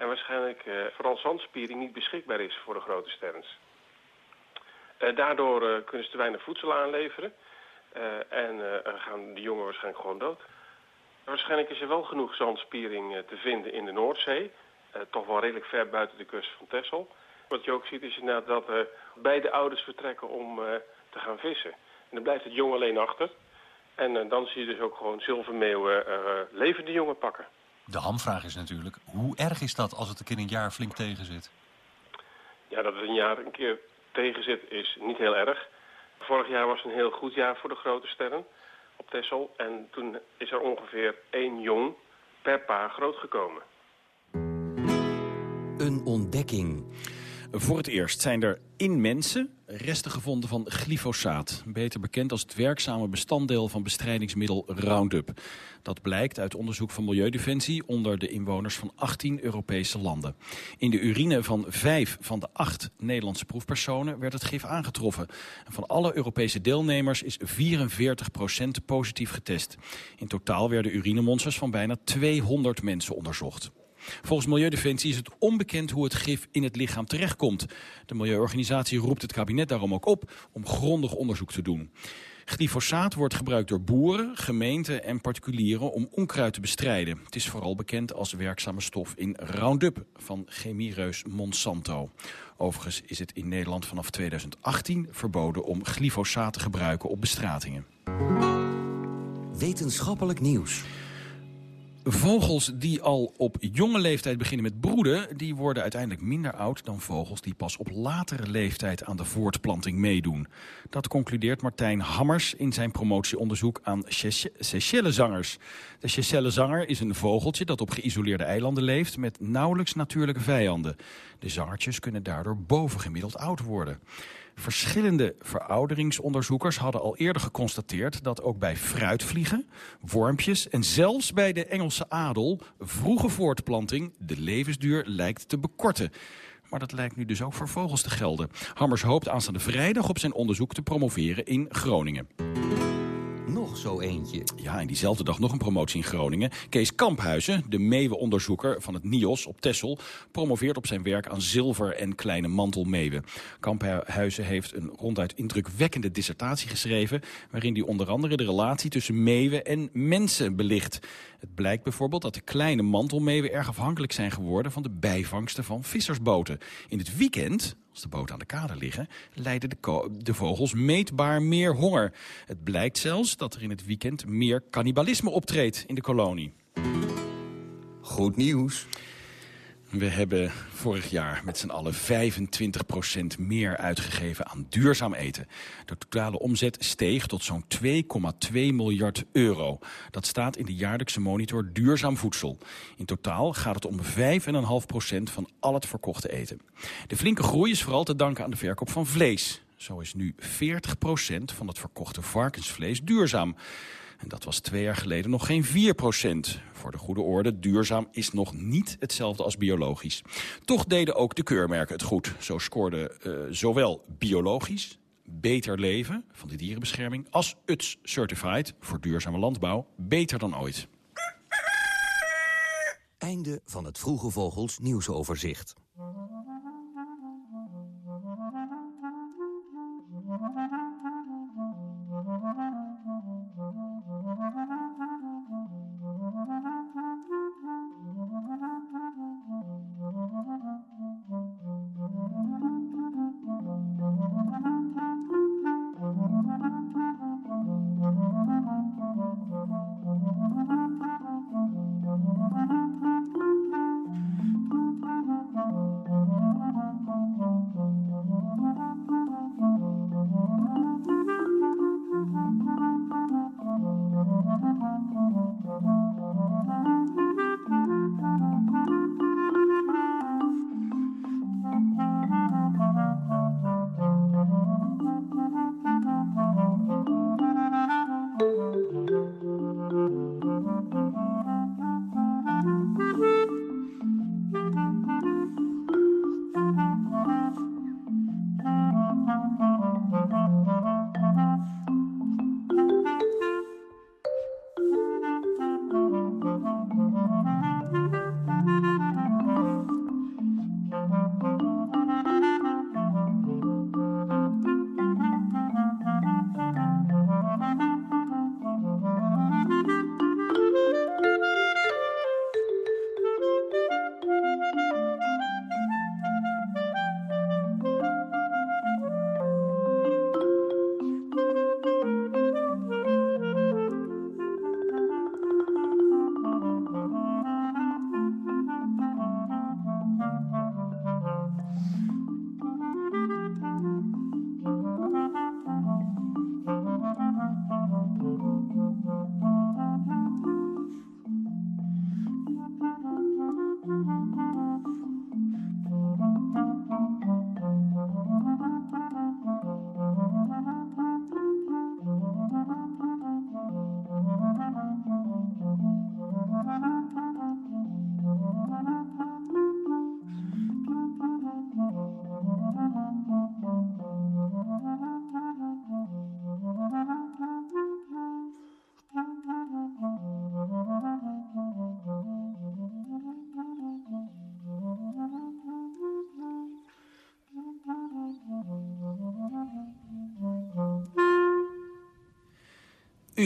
Speaker 11: En waarschijnlijk uh, vooral zandspiering niet beschikbaar is voor de grote sterns. Uh, daardoor kunnen ze te weinig voedsel aanleveren. en gaan de jongen waarschijnlijk gewoon dood. Waarschijnlijk is er wel genoeg zandspiering te vinden in de Noordzee. toch wel redelijk ver buiten de kust van Texel. Wat je ook ziet is inderdaad dat beide ouders vertrekken om te gaan vissen. En dan blijft het jong alleen achter. En uh, dan zie je dus ook gewoon zilvermeeuwen uh, levende jongen pakken.
Speaker 12: De hamvraag is natuurlijk, hoe erg is dat als het een keer een jaar flink tegenzit?
Speaker 11: Ja, dat het een jaar een keer tegenzit is niet heel erg. Vorig jaar was een heel goed jaar voor de grote sterren op Texel. En toen is er ongeveer één jong per paar groot gekomen.
Speaker 10: Een ontdekking.
Speaker 2: Voor het eerst zijn er in mensen resten gevonden van glyfosaat. Beter bekend als het werkzame bestanddeel van bestrijdingsmiddel Roundup. Dat blijkt uit onderzoek van Milieudefensie onder de inwoners van 18 Europese landen. In de urine van vijf van de acht Nederlandse proefpersonen werd het gif aangetroffen. En van alle Europese deelnemers is 44% positief getest. In totaal werden urinemonsters van bijna 200 mensen onderzocht. Volgens Milieudefensie is het onbekend hoe het gif in het lichaam terechtkomt. De milieuorganisatie roept het kabinet daarom ook op om grondig onderzoek te doen. Glyfosaat wordt gebruikt door boeren, gemeenten en particulieren om onkruid te bestrijden. Het is vooral bekend als werkzame stof in Roundup van chemiereus Monsanto. Overigens is het in Nederland vanaf 2018 verboden om glyfosaat te gebruiken op bestratingen.
Speaker 10: Wetenschappelijk nieuws.
Speaker 2: Vogels die al op jonge leeftijd beginnen met broeden... die worden uiteindelijk minder oud dan vogels die pas op latere leeftijd aan de voortplanting meedoen. Dat concludeert Martijn Hammers in zijn promotieonderzoek aan Seychellenzangers. De Seychellenzanger is een vogeltje dat op geïsoleerde eilanden leeft... met nauwelijks natuurlijke vijanden. De zangertjes kunnen daardoor bovengemiddeld oud worden. Verschillende verouderingsonderzoekers hadden al eerder geconstateerd dat ook bij fruitvliegen, wormpjes en zelfs bij de Engelse adel vroege voortplanting de levensduur lijkt te bekorten. Maar dat lijkt nu dus ook voor vogels te gelden. Hammers hoopt aanstaande vrijdag op zijn onderzoek te promoveren in Groningen.
Speaker 10: Zo eentje.
Speaker 2: Ja, en diezelfde dag nog een promotie in Groningen. Kees Kamphuizen, de meeuwenonderzoeker van het NIOS op Texel... promoveert op zijn werk aan zilver en kleine mantelmeeuwen. Kamphuizen heeft een ronduit indrukwekkende dissertatie geschreven... waarin hij onder andere de relatie tussen meeuwen en mensen belicht. Het blijkt bijvoorbeeld dat de kleine mantelmeeuwen erg afhankelijk zijn geworden... van de bijvangsten van vissersboten. In het weekend als de boten aan de kade liggen, lijden de, de, vogels meetbaar meer honger. Het blijkt zelfs dat er in het weekend meer cannibalisme optreedt in de kolonie.
Speaker 10: Goed nieuws.
Speaker 2: We hebben vorig jaar met z'n allen 25% meer uitgegeven aan duurzaam eten. De totale omzet steeg tot zo'n 2,2 miljard euro. Dat staat in de jaarlijkse monitor Duurzaam Voedsel. In totaal gaat het om 5,5% van al het verkochte eten. De flinke groei is vooral te danken aan de verkoop van vlees. Zo is nu 40% van het verkochte varkensvlees duurzaam. En dat was twee jaar geleden nog geen 4% Voor de goede orde, duurzaam is nog niet hetzelfde als biologisch. Toch deden ook de keurmerken het goed. Zo scoorde uh, zowel biologisch, Beter Leven van de dierenbescherming... als UTS Certified voor duurzame landbouw beter dan ooit.
Speaker 10: Einde van het Vroege Vogels nieuwsoverzicht.
Speaker 2: Thank you.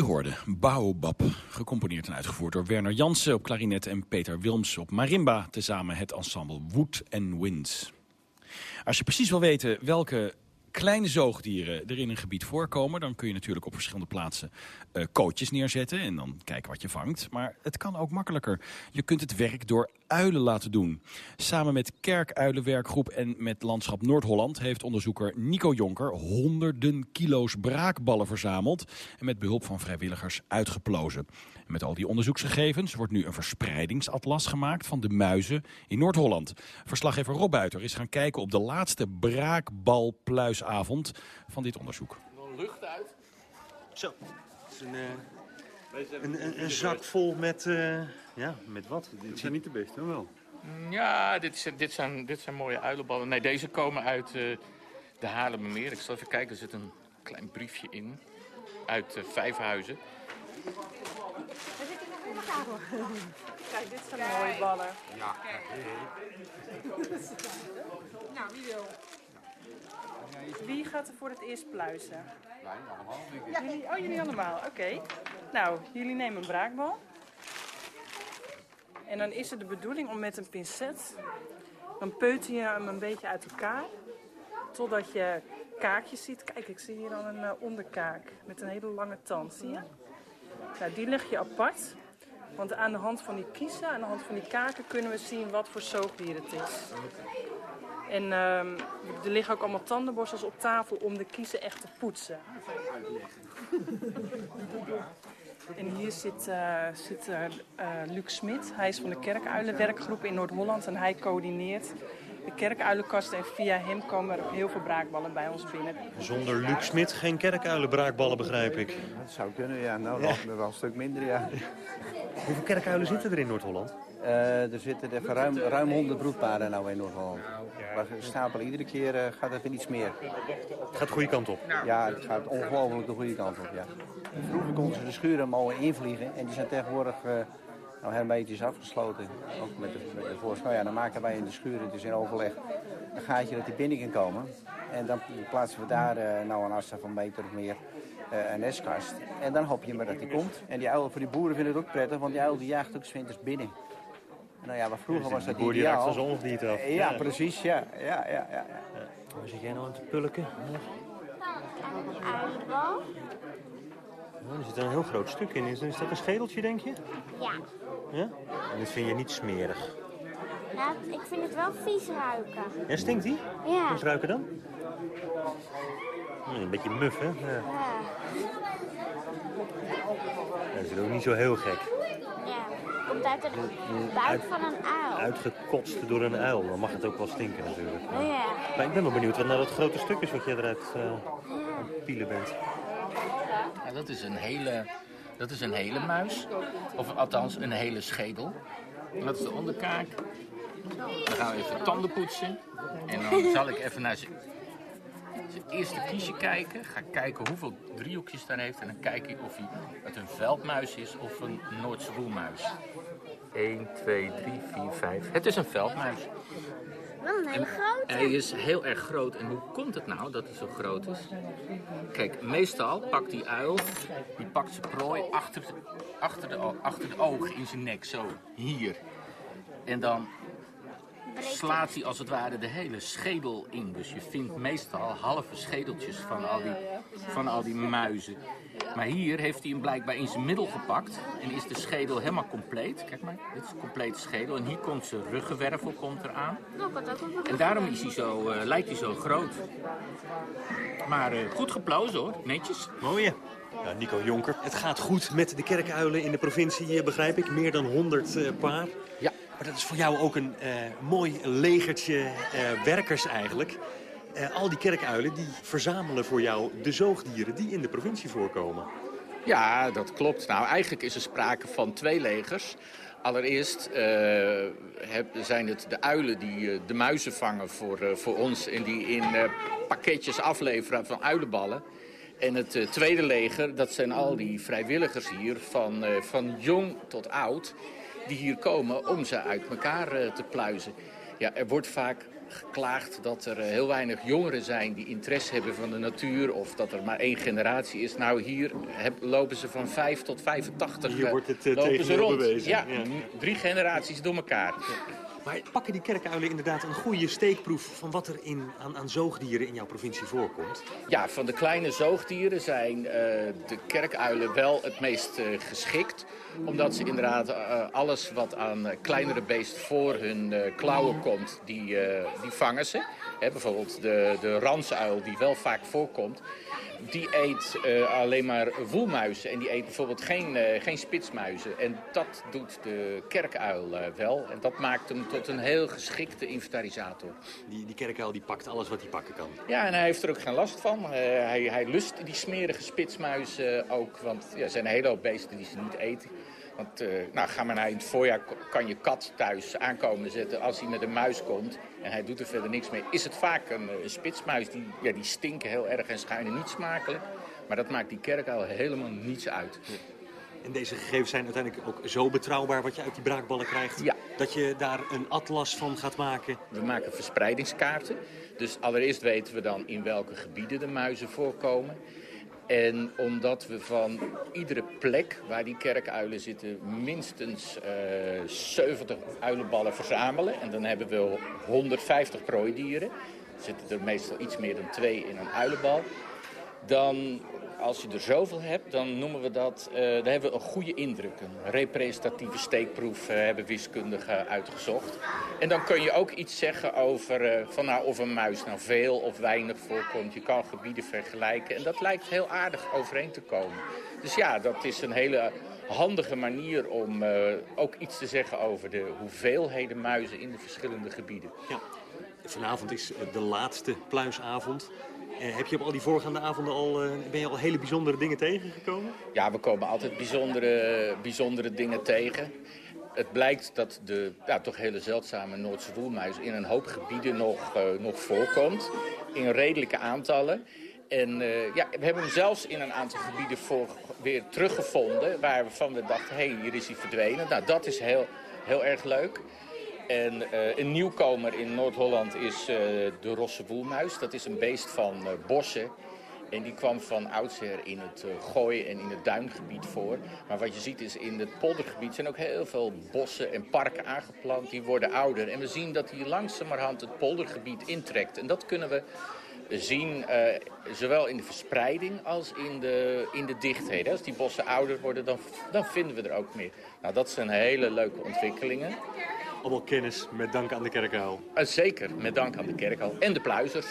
Speaker 2: Hoorde Baobab, gecomponeerd en uitgevoerd door Werner Jansen op klarinet en Peter Wilms op marimba, tezamen het ensemble Wood and Winds. Als je precies wil weten welke kleine zoogdieren er in een gebied voorkomen... dan kun je natuurlijk op verschillende plaatsen uh, kootjes neerzetten... en dan kijken wat je vangt. Maar het kan ook makkelijker. Je kunt het werk door uilen laten doen. Samen met Kerkuilenwerkgroep en met Landschap Noord-Holland... heeft onderzoeker Nico Jonker honderden kilo's braakballen verzameld... en met behulp van vrijwilligers uitgeplozen. En met al die onderzoeksgegevens wordt nu een verspreidingsatlas gemaakt... van de muizen in Noord-Holland. Verslaggever Rob Buiter is gaan kijken op de laatste braakbalpluis openingsavond van dit onderzoek.
Speaker 4: Lucht uit. Zo. Het is een, eh, een, een, een zak vol met, eh, ja, met wat? Dit zijn niet de beste, wel.
Speaker 13: Ja, dit, is- dit, zijn, dit zijn mooie uilenballen. Nee, deze komen uit eh, de Haarlemmermeer. Ik zal even kijken, er zit een klein briefje in. Uit uh, Vijfhuizen.
Speaker 14: Kijk, dit zijn mooie ballen.
Speaker 13: Ja.
Speaker 14: Nou, wie wil? Wie gaat er voor het eerst pluizen?
Speaker 13: Wij allemaal, denk
Speaker 14: Ja, jullie, oh, jullie allemaal. Oké. Nou, jullie nemen een braakbal. En dan is het de bedoeling om met een pincet... dan peuter je hem een beetje uit elkaar. Totdat je kaakjes ziet. Kijk, ik zie hier al een eh, onderkaak met een hele lange tand. Zie je? Nou, die leg je apart. Want aan de hand van die kiezen, aan de hand van die kaken... kunnen we zien wat voor zoogdier het is. En ehm, er liggen ook allemaal tandenborstels op tafel om de kiezen echt te poetsen. En hier zit, eh, zit eh, eh, Luc Smit. Hij is van de Kerkuilenwerkgroep in Noord-Holland en hij coördineert de Kerkuilenkast. En via hem komen er heel veel braakballen bij ons binnen.
Speaker 4: Zonder Luc Smit geen kerkuilenbraakballen, begrijp ik.
Speaker 15: Dat zou kunnen, ja. Nou,
Speaker 4: Ja.
Speaker 15: wel, wel een stuk minder, ja.
Speaker 4: Hoeveel kerkuilen zitten er in Noord-Holland?
Speaker 15: Eh, er zitten er ruim, ruim 100 broedparen nou in Noord-Holland. Maar we stapelen iedere keer eh, gaat het weer iets meer.
Speaker 4: Het gaat de goede kant op.
Speaker 15: Ja, het gaat ongelooflijk de goede kant op, ja. Vroeger konden ze de schuren mogen invliegen en die zijn tegenwoordig eh nou, hermetisch afgesloten. Ook met de, met de voorstel. Nou ja, dan maken wij in de schuren, dus in overleg, een gaatje dat die binnen kan komen. En dan plaatsen we daar eh, nou een afstand van een meter of meer eh, een nestkast. En dan hoop je maar dat die komt. En die uil, voor die boeren vinden het ook prettig, want die uil die jaagt ook 's winters binnen. Nou ja, maar vroeger was dat
Speaker 4: Die boer die raakt
Speaker 15: ideaal.
Speaker 4: als ongedierte af.
Speaker 15: Ja, precies, ja. ja, ja, ja, ja.
Speaker 4: Waar zit jij nou aan te pulken?
Speaker 16: Uilenbal?
Speaker 4: Oh, er zit een heel groot stuk in. Is, is dat een schedeltje, denk je?
Speaker 16: Ja.
Speaker 4: Ja? En dat vind je niet smerig.
Speaker 16: Nou, ik vind het wel vies ruiken.
Speaker 4: Ja, stinkt die?
Speaker 16: Ja.
Speaker 4: Hoe ruiken dan? Hm, een beetje muf, hè? Ja. Dat is ook niet zo heel gek.
Speaker 16: Ja. Komt uit de buik
Speaker 4: Uit-
Speaker 16: van een uil.
Speaker 4: Uitgekotst door een uil. Dan mag het ook wel stinken natuurlijk.
Speaker 16: Oh ja.
Speaker 4: Maar ik ben wel benieuwd wat nou dat grote stuk is wat jij eruit aan het pielen bent.
Speaker 13: Ja, dat is een hele, dat is een hele muis. Of althans, een hele schedel. En dat is de onderkaak. Dan gaan we even tanden poetsen. En dan zal ik even naar zijn zijn eerste kiesje kijken. Ga kijken hoeveel driehoekjes daar heeft. En dan kijk ik of hij het een veldmuis is of een Noordse roelmuis. 1, 2, 3, 4, 5. Het is een veldmuis.
Speaker 16: Wel een hele grote.
Speaker 13: En hij is heel erg groot. En hoe komt het nou dat hij zo groot is? Kijk, meestal pakt die uil, die pakt zijn prooi achter de, achter de, achter de ogen in zijn nek, zo, hier. En dan slaat hij als het ware de hele schedel in. Dus je vindt meestal halve schedeltjes van al die, van al die muizen. Maar hier heeft hij hem blijkbaar in zijn middel gepakt en is de schedel helemaal compleet. Kijk maar, dit is een complete schedel. En hier komt zijn ruggenwervel komt eraan.
Speaker 16: Nou,
Speaker 13: En daarom is hij zo, eh, lijkt hij zo groot. Maar eh, goed geplozen hoor, netjes.
Speaker 4: Mooie. Ja, Nico Jonker, het gaat goed met de kerkuilen in de provincie, begrijp ik. Meer dan 100 eh, paar.
Speaker 13: Ja.
Speaker 4: Maar dat is voor jou ook een eh, mooi legertje eh, werkers eigenlijk. Eh, al die kerkuilen die verzamelen voor jou de zoogdieren die in de provincie voorkomen.
Speaker 13: Ja, dat klopt. Nou, eigenlijk is er sprake van twee legers. Allereerst eh, zijn het de uilen die eh, de muizen vangen voor, voor ons... en die in pakketjes afleveren van uilenballen. En het tweede leger, dat zijn al die vrijwilligers hier, van, van jong tot oud... die hier komen om ze uit elkaar te pluizen. Ja, er wordt vaak geklaagd dat er eh, heel weinig jongeren zijn die interesse hebben van de natuur... of dat er maar één generatie is. Nou, hier heb- lopen ze van 5 tot 85
Speaker 4: Hier
Speaker 13: eh,
Speaker 4: wordt het,
Speaker 13: lopen ze rond.
Speaker 4: bewezen,
Speaker 13: Ja,
Speaker 4: ja.
Speaker 13: drie generaties door elkaar.
Speaker 4: Maar pakken die kerkuilen inderdaad een goede steekproef van wat er in, aan, aan zoogdieren in jouw provincie voorkomt?
Speaker 13: Ja, van de kleine zoogdieren zijn eh, de kerkuilen wel het meest geschikt. Omdat ze inderdaad eh, alles wat aan eh, kleinere beesten voor hun eh, klauwen komt, die, eh, die vangen ze. Hè, bijvoorbeeld de, de ransuil, die wel vaak voorkomt, die eet eh, alleen maar woelmuizen. En die eet bijvoorbeeld geen, eh, geen spitsmuizen. En dat doet de kerkuil eh, wel. En dat maakt hem tot een heel geschikte inventarisator.
Speaker 17: Die, die kerkuil die pakt alles wat hij pakken kan.
Speaker 13: Ja, en hij heeft er ook geen last van. Eh, hij, hij lust die smerige spitsmuizen ook. Want ja, er zijn een hele hoop beesten die ze niet eten. Want eh, nou, ga maar naar in het voorjaar, kan je kat thuis aankomen zetten. Als hij met een muis komt en hij doet er verder niks mee, is het vaak een, eh, een spitsmuis. Die, ja, die stinken heel erg en schijnen niet smakelijk. Maar dat maakt die kerkuil helemaal niets uit.
Speaker 17: En deze gegevens zijn uiteindelijk ook zo betrouwbaar wat je uit die braakballen krijgt. Dat je daar een atlas van gaat maken.
Speaker 13: We maken verspreidingskaarten. Dus allereerst weten we dan in welke gebieden de muizen voorkomen. En omdat we van iedere plek waar die kerkuilen zitten minstens eh 70 uilenballen verzamelen. En dan hebben we 150 prooidieren. Er zitten er meestal iets meer dan twee in een uilenbal. Dan, als je er zoveel hebt, dan noemen we dat, eh, dan hebben we een goede indruk. Een representatieve steekproef hebben wiskundigen uitgezocht. En dan kun je ook iets zeggen over eh, van, nou, of een muis nou veel of weinig voorkomt. Je kan gebieden vergelijken en dat lijkt heel aardig overeen te komen. Dus ja, dat is een hele handige manier om eh, ook iets te zeggen over de hoeveelheden muizen in de verschillende gebieden.
Speaker 17: Ja. Vanavond is de laatste pluisavond. Heb je op al die voorgaande avonden al, eh, ben je al hele bijzondere dingen tegengekomen?
Speaker 13: Ja, we komen altijd bijzondere, bijzondere dingen tegen. Het blijkt dat de ja, toch hele zeldzame Noordse woelmuis in een hoop gebieden nog, eh, nog voorkomt. In redelijke aantallen. En eh, ja, we hebben hem zelfs in een aantal gebieden voor, weer teruggevonden. Waarvan we dachten, hé, hey, hier is hij verdwenen. Nou, dat is heel, heel erg leuk. En eh, een nieuwkomer in Noord-Holland is eh, de rosse woelmuis. Dat is een beest van eh, bossen. En die kwam van oudsher in het gooi- en in het duingebied voor. Maar wat je ziet is in het poldergebied zijn ook heel veel bossen en parken aangeplant. Die worden ouder. En we zien dat hij langzamerhand het poldergebied intrekt. En dat kunnen we zien zowel in de verspreiding als in de, in de dichtheden. Als die bossen ouder worden, dan, dan vinden we er ook meer. Nou, dat zijn hele leuke ontwikkelingen.
Speaker 17: Allemaal kennis met dank aan de kerkuil.
Speaker 13: Eh, zeker, met dank aan de kerkuil en de pluizers.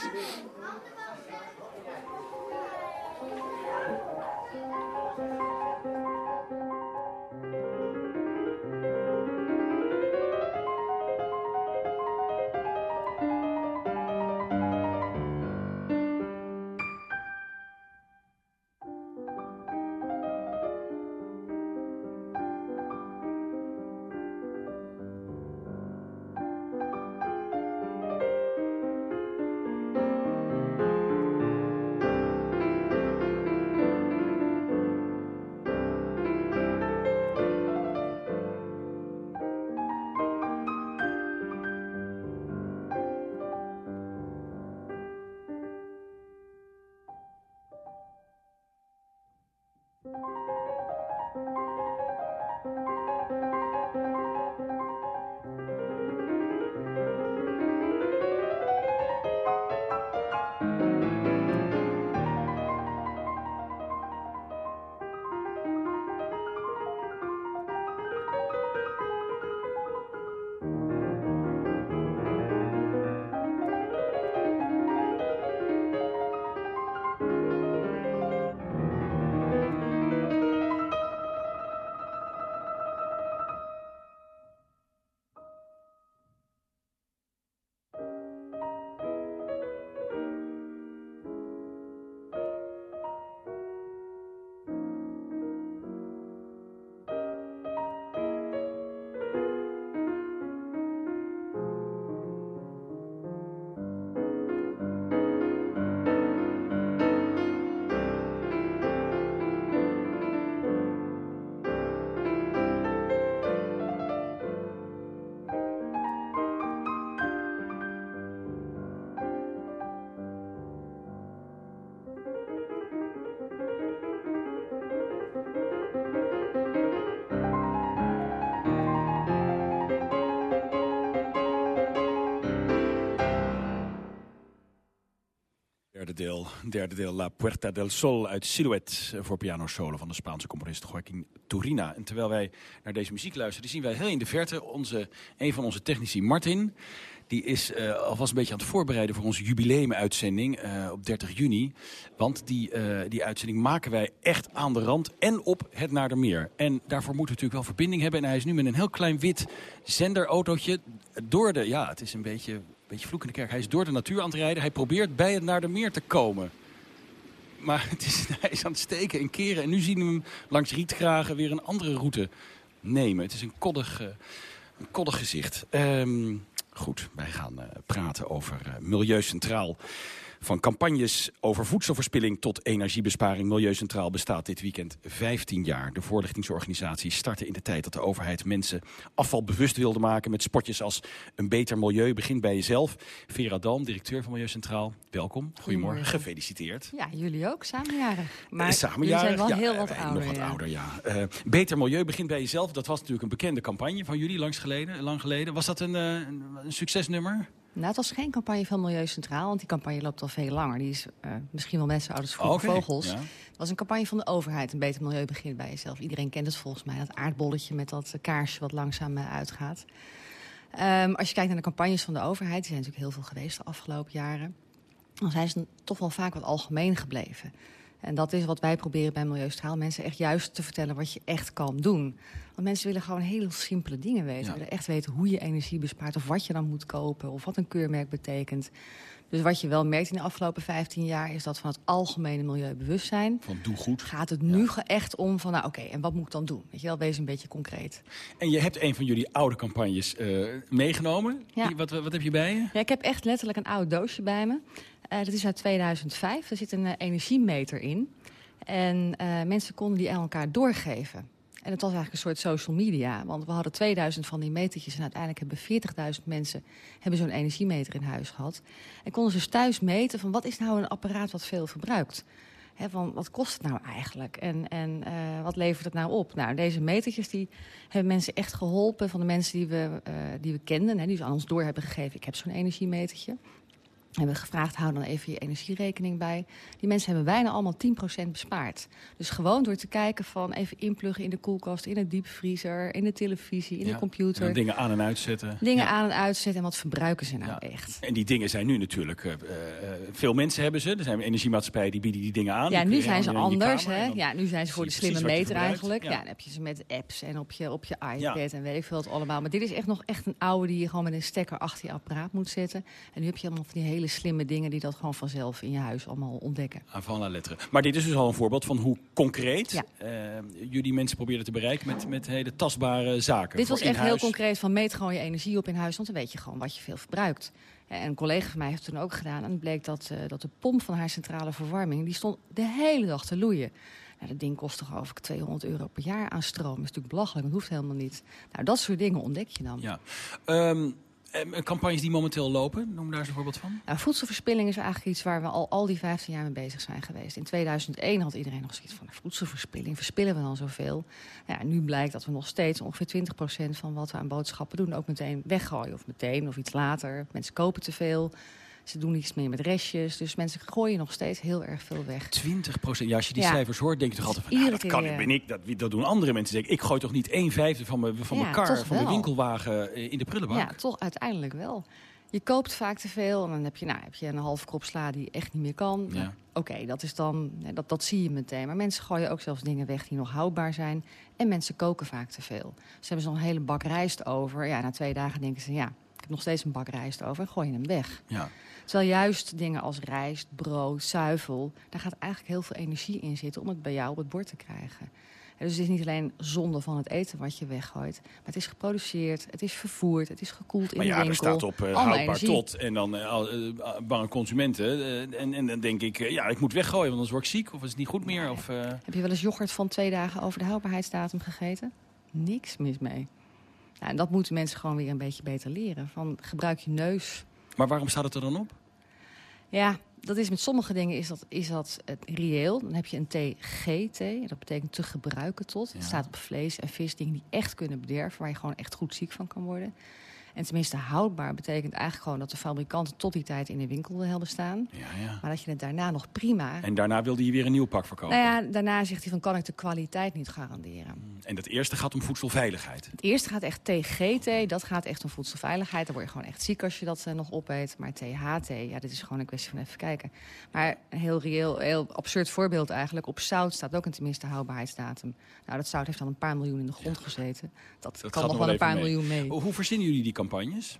Speaker 2: Derde deel. La Puerta del Sol uit Silhouette voor piano solo van de Spaanse componist Joaquín Turina. En terwijl wij naar deze muziek luisteren, zien wij heel in de verte onze, een van onze technici, Martin. Die is uh, alvast een beetje aan het voorbereiden voor onze jubileumuitzending uh, op 30 juni. Want die, uh, die uitzending maken wij echt aan de rand en op het Naardermeer. En daarvoor moeten we natuurlijk wel verbinding hebben. En hij is nu met een heel klein wit zenderautootje door de... Ja, het is een beetje, beetje vloek in de kerk. Hij is door de natuur aan het rijden. Hij probeert bij het Naardermeer te komen. Maar het is, hij is aan het steken en keren. En nu zien we hem langs Rietgragen weer een andere route nemen. Het is een koddig, een koddig gezicht. Um, Goed, wij gaan uh, praten over uh, Milieu Centraal. Van campagnes over voedselverspilling tot energiebesparing. Milieu Centraal bestaat dit weekend 15 jaar. De voorlichtingsorganisatie startte in de tijd dat de overheid mensen afval bewust wilde maken... met spotjes als een beter milieu begint bij jezelf. Vera Dam, directeur van Milieu Centraal, welkom. Goedemorgen, gefeliciteerd.
Speaker 18: Ja, jullie ook, samenjarig. Maar
Speaker 2: uh, samenjarig,
Speaker 18: jullie zijn wel
Speaker 2: ja,
Speaker 18: heel wat ouder.
Speaker 2: Nog wat
Speaker 18: ja.
Speaker 2: ouder, ja. Uh, beter milieu begint bij jezelf, dat was natuurlijk een bekende campagne van jullie langs geleden, lang geleden. Was dat een, uh, een succesnummer?
Speaker 18: Nou, het was geen campagne van Milieu Centraal, want die campagne loopt al veel langer. Die is uh, misschien wel mensen ouders voor
Speaker 2: okay,
Speaker 18: vogels.
Speaker 2: Ja.
Speaker 18: Het was een campagne van de overheid, een beter milieu begint bij jezelf. Iedereen kent het volgens mij, dat aardbolletje met dat kaarsje wat langzaam uh, uitgaat. Um, als je kijkt naar de campagnes van de overheid, die zijn natuurlijk heel veel geweest de afgelopen jaren. Dan zijn ze toch wel vaak wat algemeen gebleven. En dat is wat wij proberen bij Milieustraal. Mensen echt juist te vertellen wat je echt kan doen. Want mensen willen gewoon hele simpele dingen weten. Ze ja. willen echt weten hoe je energie bespaart. Of wat je dan moet kopen. Of wat een keurmerk betekent. Dus wat je wel merkt in de afgelopen 15 jaar... is dat van het algemene milieubewustzijn...
Speaker 2: Van doe goed.
Speaker 18: Gaat het nu ja. echt om van, nou oké, okay, en wat moet ik dan doen? Weet je wel, wees een beetje concreet.
Speaker 2: En je hebt een van jullie oude campagnes uh, meegenomen.
Speaker 18: Ja.
Speaker 2: Die, wat, wat heb je bij je?
Speaker 18: Ja, ik heb echt letterlijk een oud doosje bij me. Uh, dat is uit 2005. Er zit een uh, energiemeter in. En uh, mensen konden die aan elkaar doorgeven. En het was eigenlijk een soort social media. Want we hadden 2000 van die metertjes. En uiteindelijk hebben 40.000 mensen hebben zo'n energiemeter in huis gehad. En konden ze dus thuis meten van wat is nou een apparaat wat veel verbruikt. Van wat kost het nou eigenlijk? En, en wat levert het nou op? Nou, deze metertjes die hebben mensen echt geholpen. Van de mensen die we, die we kenden. Die ze aan ons door hebben gegeven. Ik heb zo'n energiemetertje. Hebben gevraagd, hou dan even je energierekening bij. Die mensen hebben bijna allemaal 10% bespaard. Dus gewoon door te kijken van even inpluggen in de koelkast, in de diepvriezer, in de televisie, in
Speaker 2: ja.
Speaker 18: de computer.
Speaker 2: En dingen aan en uitzetten.
Speaker 18: Dingen
Speaker 2: ja.
Speaker 18: aan en uitzetten en wat verbruiken ze nou
Speaker 2: ja.
Speaker 18: echt.
Speaker 2: En die dingen zijn nu natuurlijk, uh, uh, veel mensen hebben ze. Er zijn energiemaatschappijen die bieden die dingen aan.
Speaker 18: Ja, nu zijn ze anders. Hè? Ja, nu zijn ze voor de slimme meter eigenlijk. Ja. dan heb je ze met apps en op je, op je iPad en weet ik veel wat allemaal. Maar dit is echt nog echt een oude die je gewoon met een stekker achter je apparaat moet zetten. En nu heb je allemaal van die hele slimme dingen die dat gewoon vanzelf in je huis allemaal ontdekken.
Speaker 2: Avant la lettre. Maar dit is dus al een voorbeeld van hoe concreet
Speaker 18: ja.
Speaker 2: uh, jullie mensen proberen te bereiken met, met hele tastbare zaken.
Speaker 18: Dit was echt
Speaker 2: heel
Speaker 18: concreet van meet gewoon je energie op in huis, want dan weet je gewoon wat je veel verbruikt. En een collega van mij heeft het toen ook gedaan en het bleek dat, uh, dat de pomp van haar centrale verwarming, die stond de hele dag te loeien. Nou, dat ding kost toch geloof ik 200 euro per jaar aan stroom. Dat is natuurlijk belachelijk, dat hoeft helemaal niet. Nou, dat soort dingen ontdek je dan.
Speaker 2: Ja. Um, campagnes die momenteel lopen, noem daar eens een voorbeeld van.
Speaker 18: Nou, voedselverspilling is eigenlijk iets waar we al, al die 15 jaar mee bezig zijn geweest. In 2001 had iedereen nog zoiets van voedselverspilling. Verspillen we dan zoveel? Nou, ja, nu blijkt dat we nog steeds ongeveer 20% van wat we aan boodschappen doen ook meteen weggooien. Of meteen of iets later. Mensen kopen te veel. Ze doen niets meer met restjes. Dus mensen gooien nog steeds heel erg veel weg.
Speaker 2: 20 procent? Ja, als je die ja. cijfers hoort, denk je toch altijd van...
Speaker 18: Nou,
Speaker 2: dat kan ik, ben ik, dat, dat doen andere mensen. Denk, ik gooi toch niet 1 vijfde van mijn, van mijn kar, van mijn winkelwagen in de prullenbak?
Speaker 18: Ja, toch uiteindelijk wel. Je koopt vaak te veel en dan heb je, nou, heb je een half krop sla die echt niet meer kan.
Speaker 2: Ja.
Speaker 18: Oké, okay, dat is dan, dat, dat zie je meteen. Maar mensen gooien ook zelfs dingen weg die nog houdbaar zijn. En mensen koken vaak te veel. Ze hebben zo'n hele bak rijst over. Ja, na twee dagen denken ze, ja, ik heb nog steeds een bak rijst over en gooi je hem weg.
Speaker 2: Ja.
Speaker 18: Terwijl juist dingen als rijst, brood, zuivel... daar gaat eigenlijk heel veel energie in zitten om het bij jou op het bord te krijgen. Dus het is niet alleen zonde van het eten wat je weggooit... maar het is geproduceerd, het is vervoerd, het is gekoeld in
Speaker 2: maar ja,
Speaker 18: de winkel.
Speaker 2: er staat op uh,
Speaker 18: Allemaal
Speaker 2: houdbaar tot en dan uh, uh, bange consumenten. En, en dan denk ik, ja, ik moet weggooien, want anders word ik ziek of is het niet goed meer. Of.
Speaker 18: Heb je wel eens yoghurt van twee dagen over de houdbaarheidsdatum gegeten? Niks mis mee. Nou, en dat moeten mensen gewoon weer een beetje beter leren. Van, gebruik je neus...
Speaker 2: Maar waarom staat het er dan op?
Speaker 18: Ja, dat is met sommige dingen is dat, is dat reëel. Dan heb je een TGT, dat betekent te gebruiken tot. Het
Speaker 2: Ja.
Speaker 18: staat op vlees en vis, dingen die echt kunnen bederven... waar je gewoon echt goed ziek van kan worden. En tenminste houdbaar betekent eigenlijk gewoon dat de fabrikanten tot die tijd in de winkel helden staan.
Speaker 2: Ja, ja.
Speaker 18: Maar dat je het daarna nog prima...
Speaker 2: En daarna wilde hij weer een nieuw pak verkopen.
Speaker 18: Nou ja, daarna zegt hij van kan ik de kwaliteit niet garanderen.
Speaker 2: En dat eerste gaat om voedselveiligheid.
Speaker 18: Het eerste gaat echt TGT, dat gaat echt om voedselveiligheid. Dan word je gewoon echt ziek als je dat eh, nog opeet. Maar THT, ja, dit is gewoon een kwestie van even kijken. Maar een heel reëel, heel absurd voorbeeld eigenlijk. Op zout staat ook een tenminste houdbaarheidsdatum. Nou, dat zout heeft dan een paar miljoen in de grond gezeten. Dat,
Speaker 2: Dat
Speaker 18: kan nog wel een paar
Speaker 2: mee.
Speaker 18: miljoen mee.
Speaker 2: Hoe hoe verzinnen jullie die campagnes?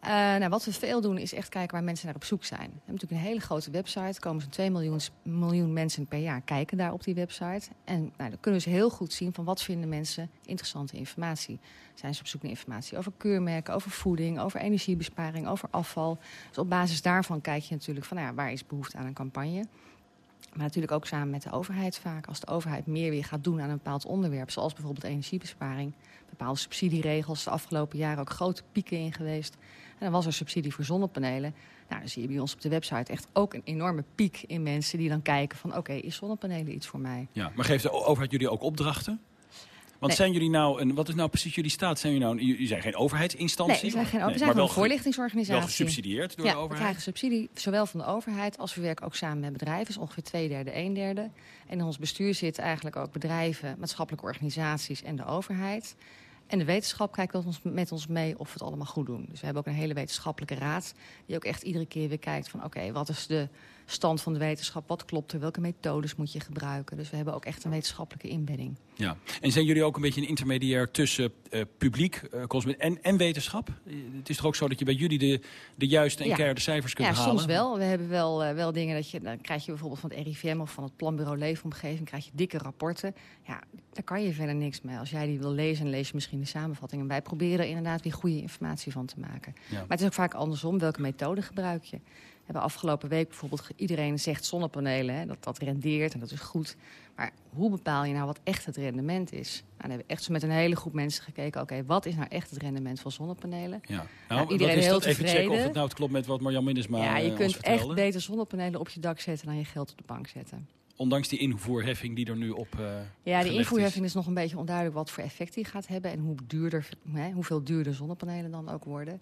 Speaker 18: Eh, nou, wat we veel doen is echt kijken waar mensen naar op zoek zijn. We hebben natuurlijk een hele grote website. Komen zo'n 2 miljoen, miljoen mensen per jaar kijken daar op die website. En nou, dan kunnen ze heel goed zien van wat vinden mensen interessante informatie. Zijn ze op zoek naar informatie over keurmerken, over voeding, over energiebesparing, over afval. Dus op basis daarvan kijk je natuurlijk van nou ja, waar is behoefte aan een campagne. Maar natuurlijk ook samen met de overheid vaak. Als de overheid meer weer gaat doen aan een bepaald onderwerp... zoals bijvoorbeeld energiebesparing... bepaalde subsidieregels de afgelopen jaren ook grote pieken in geweest. En dan was er subsidie voor zonnepanelen. Nou, dan zie je bij ons op de website echt ook een enorme piek in mensen... die dan kijken van oké, is zonnepanelen iets voor mij?
Speaker 2: Ja, maar geeft de overheid jullie ook opdrachten? Want
Speaker 18: Nee.
Speaker 2: zijn jullie nou, een, wat is nou precies jullie staat? Zijn jullie, nou, jullie zijn geen overheidsinstantie?
Speaker 18: Nee, we zijn geen
Speaker 2: Nee,
Speaker 18: we zijn
Speaker 2: maar wel
Speaker 18: een voorlichtingsorganisatie.
Speaker 2: Wel gesubsidieerd door
Speaker 18: ja,
Speaker 2: de overheid?
Speaker 18: we krijgen subsidie zowel van de overheid als we werken ook samen met bedrijven. Dus ongeveer twee derde, een derde. En in ons bestuur zitten eigenlijk ook bedrijven, maatschappelijke organisaties en de overheid. En de wetenschap kijkt met ons, met ons mee of we het allemaal goed doen. Dus we hebben ook een hele wetenschappelijke raad... die ook echt iedere keer weer kijkt van... oké, wat is de stand van de wetenschap, wat klopt er... welke methodes moet je gebruiken. Dus we hebben ook echt een wetenschappelijke inbedding.
Speaker 2: Ja. En zijn jullie ook een beetje een intermediair tussen eh, publiek consument en, en wetenschap? Het is toch ook zo dat je bij jullie de, de juiste en
Speaker 18: Ja.
Speaker 2: keiharde cijfers kunt
Speaker 18: ja,
Speaker 2: halen?
Speaker 18: soms wel. We hebben wel, eh, wel dingen dat je... Dan krijg je bijvoorbeeld van het RIVM of van het Planbureau Leefomgeving... krijg je dikke rapporten. Ja, daar kan je verder niks mee. Als jij die wil lezen, lees je misschien de samenvatting. En wij proberen er inderdaad weer goede informatie van te maken.
Speaker 2: Ja.
Speaker 18: Maar het is ook vaak andersom. Welke methode gebruik je? Hebben afgelopen week bijvoorbeeld... iedereen zegt zonnepanelen, hè, dat dat rendeert en dat is goed. Maar hoe bepaal je nou wat echt het rendement is? Nou, dan hebben we echt zo met een hele groep mensen gekeken... oké, wat is nou echt het rendement van zonnepanelen?
Speaker 2: Ja.
Speaker 18: Nou,
Speaker 2: wat
Speaker 18: iedereen
Speaker 2: is
Speaker 18: heel?
Speaker 2: Even checken of het nou het klopt met wat Marjan Minnesma
Speaker 18: ja, je
Speaker 2: eh,
Speaker 18: kunt echt beter zonnepanelen op je dak zetten dan je geld op de bank zetten.
Speaker 2: Ondanks die invoerheffing die er nu op eh
Speaker 18: Ja, die invoerheffing is. nog een beetje onduidelijk wat voor effect die gaat hebben en hoe duurder, hè, hoeveel duurder zonnepanelen dan ook worden.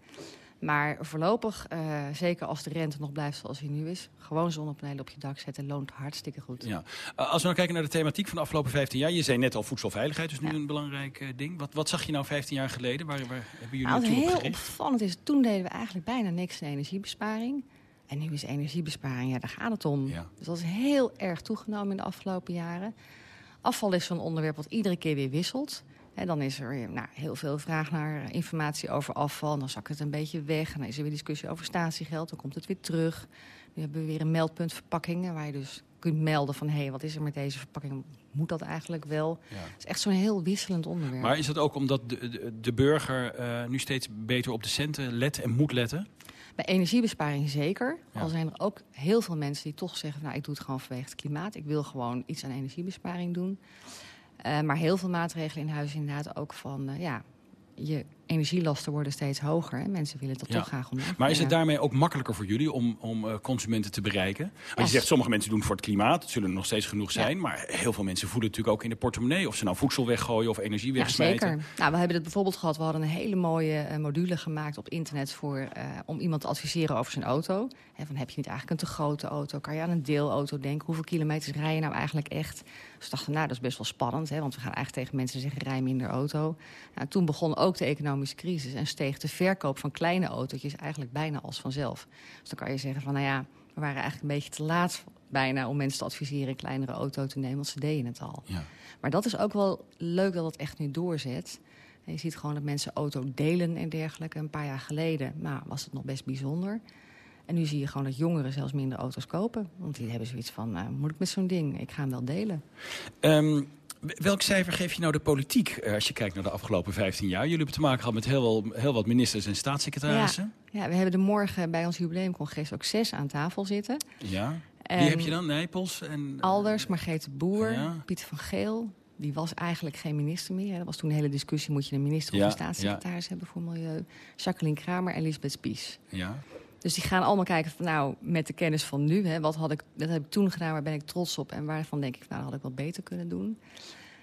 Speaker 18: Maar voorlopig, eh, zeker als de rente nog blijft zoals die nu is, gewoon zonnepanelen op je dak zetten loont hartstikke goed.
Speaker 2: Ja. Uh, als we nou kijken naar de thematiek van de afgelopen 15 jaar. Je zei net al voedselveiligheid is nu een belangrijk eh, ding. Wat, wat zag je nou 15 jaar geleden? Waar, waar hebben jullie
Speaker 18: Nou,
Speaker 2: op
Speaker 18: heel opvallend is, toen deden we eigenlijk bijna niks aan energiebesparing. En nu is energiebesparing, ja, daar gaat het om. Dus dat is heel erg toegenomen in de afgelopen jaren. Afval is zo'n onderwerp wat iedere keer weer wisselt. En dan is er weer, nou, heel veel vraag naar informatie over afval. Dan zakt het een beetje weg. En dan is er weer discussie over statiegeld. Dan komt het weer terug. Nu hebben we weer een meldpunt verpakkingen... waar je dus kunt melden van... hé, hey, wat is er met deze verpakking? Moet dat eigenlijk wel? Het is echt zo'n heel wisselend onderwerp.
Speaker 2: Maar is dat ook omdat de, de, de burger eh, nu steeds beter op de centen let en moet letten?
Speaker 18: Bij energiebesparing zeker.
Speaker 2: Ja.
Speaker 18: Al zijn er ook heel veel mensen die toch zeggen... nou, ik doe het gewoon vanwege het klimaat. Ik wil gewoon iets aan energiebesparing doen. Eh, maar heel veel maatregelen in huis inderdaad ook van... eh, ja, je energielasten worden steeds hoger. En mensen willen dat
Speaker 2: Ja.
Speaker 18: toch graag omlaag
Speaker 2: Maar is het daarmee ook makkelijker voor jullie om, om eh, consumenten te bereiken? Want
Speaker 18: Ja,
Speaker 2: je zegt, sommige mensen doen het voor het klimaat. Het zullen er nog steeds genoeg
Speaker 18: Ja.
Speaker 2: zijn. Maar heel veel mensen voelen het natuurlijk ook in de portemonnee. Of ze nou voedsel weggooien of energie
Speaker 18: Ja,
Speaker 2: wegsmijten.
Speaker 18: zeker. Nou, we hebben het bijvoorbeeld gehad. We hadden een hele mooie eh, module gemaakt op internet... Voor, eh, om iemand te adviseren over zijn auto. Hè, van, heb je niet eigenlijk een te grote auto? Kan je aan een deelauto denken? Hoeveel kilometers rij je nou eigenlijk echt? Dus we dachten, nou, dat is best wel spannend. Hè, want we gaan eigenlijk tegen mensen zeggen, rij minder auto. Nou, toen begon ook de economische crisis... en steeg de verkoop van kleine autootjes eigenlijk bijna als vanzelf. Dus dan kan je zeggen van, nou ja... we waren eigenlijk een beetje te laat bijna om mensen te adviseren... een kleinere auto te nemen, want ze deden het al.
Speaker 2: Ja.
Speaker 18: Maar dat is ook wel leuk dat het echt nu doorzet. En je ziet gewoon dat mensen auto delen en dergelijke. Een paar jaar geleden nou, was het nog best bijzonder. En nu zie je gewoon dat jongeren zelfs minder auto's kopen. Want die hebben zoiets van, nou, moet ik met zo'n ding? Ik ga hem wel delen.
Speaker 2: Ehm, welk cijfer geef je nou de politiek eh, als je kijkt naar de afgelopen 15 jaar? Jullie hebben te maken gehad met heel, wel, heel wat ministers en staatssecretarissen.
Speaker 18: Ja, we hebben er morgen bij ons jubileumcongres ook zes aan tafel zitten.
Speaker 2: Ja. Wie heb je dan? Nijpels? En,
Speaker 18: Alders, Margrethe Boer,
Speaker 2: Ja.
Speaker 18: Pieter van Geel. Die was eigenlijk geen minister meer. Er was toen een hele discussie, moet je een minister
Speaker 2: Ja,
Speaker 18: of een staatssecretaris hebben voor Milieu. Jacqueline Kramer en Lisbeth Spies.
Speaker 2: Ja.
Speaker 18: Dus die gaan allemaal kijken van nou, met de kennis van nu, hè, wat had ik, dat heb ik toen gedaan, waar ben ik trots op en waarvan denk ik, nou, dat had ik wel beter kunnen doen.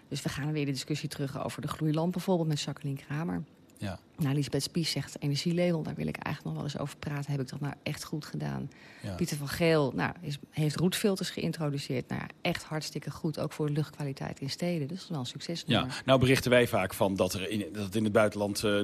Speaker 18: Dus we gaan weer de discussie terug over de gloeilamp bijvoorbeeld met Jacqueline Kramer.
Speaker 2: Ja.
Speaker 18: Nou, Lisbeth Spies zegt energielabel, daar wil ik eigenlijk nog wel eens over praten. Heb ik dat nou echt goed gedaan?
Speaker 2: Ja.
Speaker 18: Pieter van Geel nou, is, heeft roetfilters geïntroduceerd. Nou echt hartstikke goed, ook voor de luchtkwaliteit in steden. Dus dat is wel een succes.
Speaker 2: Ja, nou berichten wij vaak van dat, er in, dat het in het buitenland eh,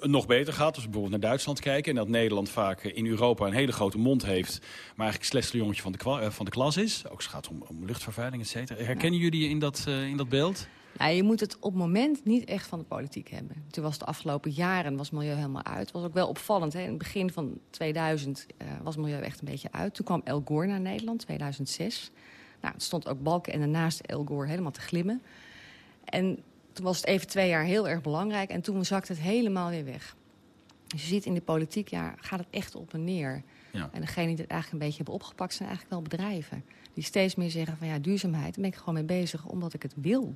Speaker 2: nog beter gaat. Als we bijvoorbeeld naar Duitsland kijken. En dat Nederland vaak in Europa een hele grote mond heeft. Maar eigenlijk slechtste jongetje van de, eh, van de klas is. Ook als het gaat om, om luchtvervuiling, et cetera. Herkennen jullie je in dat, eh, in dat beeld?
Speaker 18: Nou, je moet het op het moment niet echt van de politiek hebben. Toen was de afgelopen jaren was milieu helemaal uit. Het was ook wel opvallend. Hè? In het begin van 2000 eh, was milieu echt een beetje uit. Toen kwam El Gore naar Nederland, 2006. Nou, het stond ook Balken en daarnaast El Gore helemaal te glimmen. En toen was het even twee jaar heel erg belangrijk. En toen zakte het helemaal weer weg. Dus je ziet in de politiek, ja, gaat het echt op en neer.
Speaker 2: Ja.
Speaker 18: En degenen die het eigenlijk een beetje hebben opgepakt... zijn eigenlijk wel bedrijven. Die steeds meer zeggen van ja, duurzaamheid, daar ben ik gewoon mee bezig... omdat ik het wil.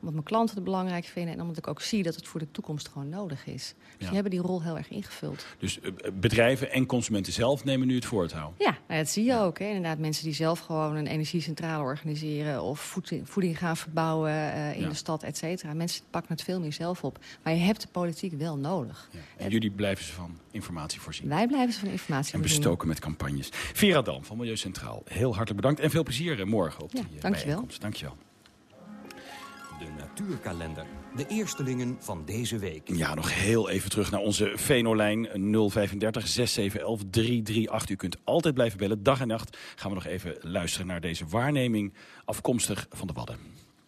Speaker 18: Omdat mijn klanten het belangrijk vinden... en omdat ik ook zie dat het voor de toekomst gewoon nodig is. Dus
Speaker 2: Ja.
Speaker 18: die hebben die rol heel erg ingevuld.
Speaker 2: Dus eh, bedrijven en consumenten zelf nemen nu het voortouw.
Speaker 18: Ja, nou, dat zie je ook. Hè. Inderdaad, mensen die zelf gewoon een energiecentrale organiseren... of voeding, voeding gaan verbouwen eh, in
Speaker 2: Ja.
Speaker 18: de stad, et cetera. Mensen pakken het veel meer zelf op. Maar je hebt de politiek wel nodig.
Speaker 2: En jullie blijven ze van informatie voorzien.
Speaker 18: Wij blijven ze van informatie
Speaker 2: En
Speaker 18: voorzien.
Speaker 2: bestoken met campagnes. Vera Dam van Milieu Centraal, heel hartelijk bedankt. En veel plezier eh, morgen op die eh,
Speaker 18: dankjewel.
Speaker 2: bijeenkomst. Dankjewel.
Speaker 10: De natuurkalender. De eerstelingen van deze week.
Speaker 2: Ja, nog heel even terug naar onze Venolijn 035 6711 338. U kunt altijd blijven bellen. Dag en nacht gaan we nog even luisteren naar deze waarneming afkomstig van de Wadden.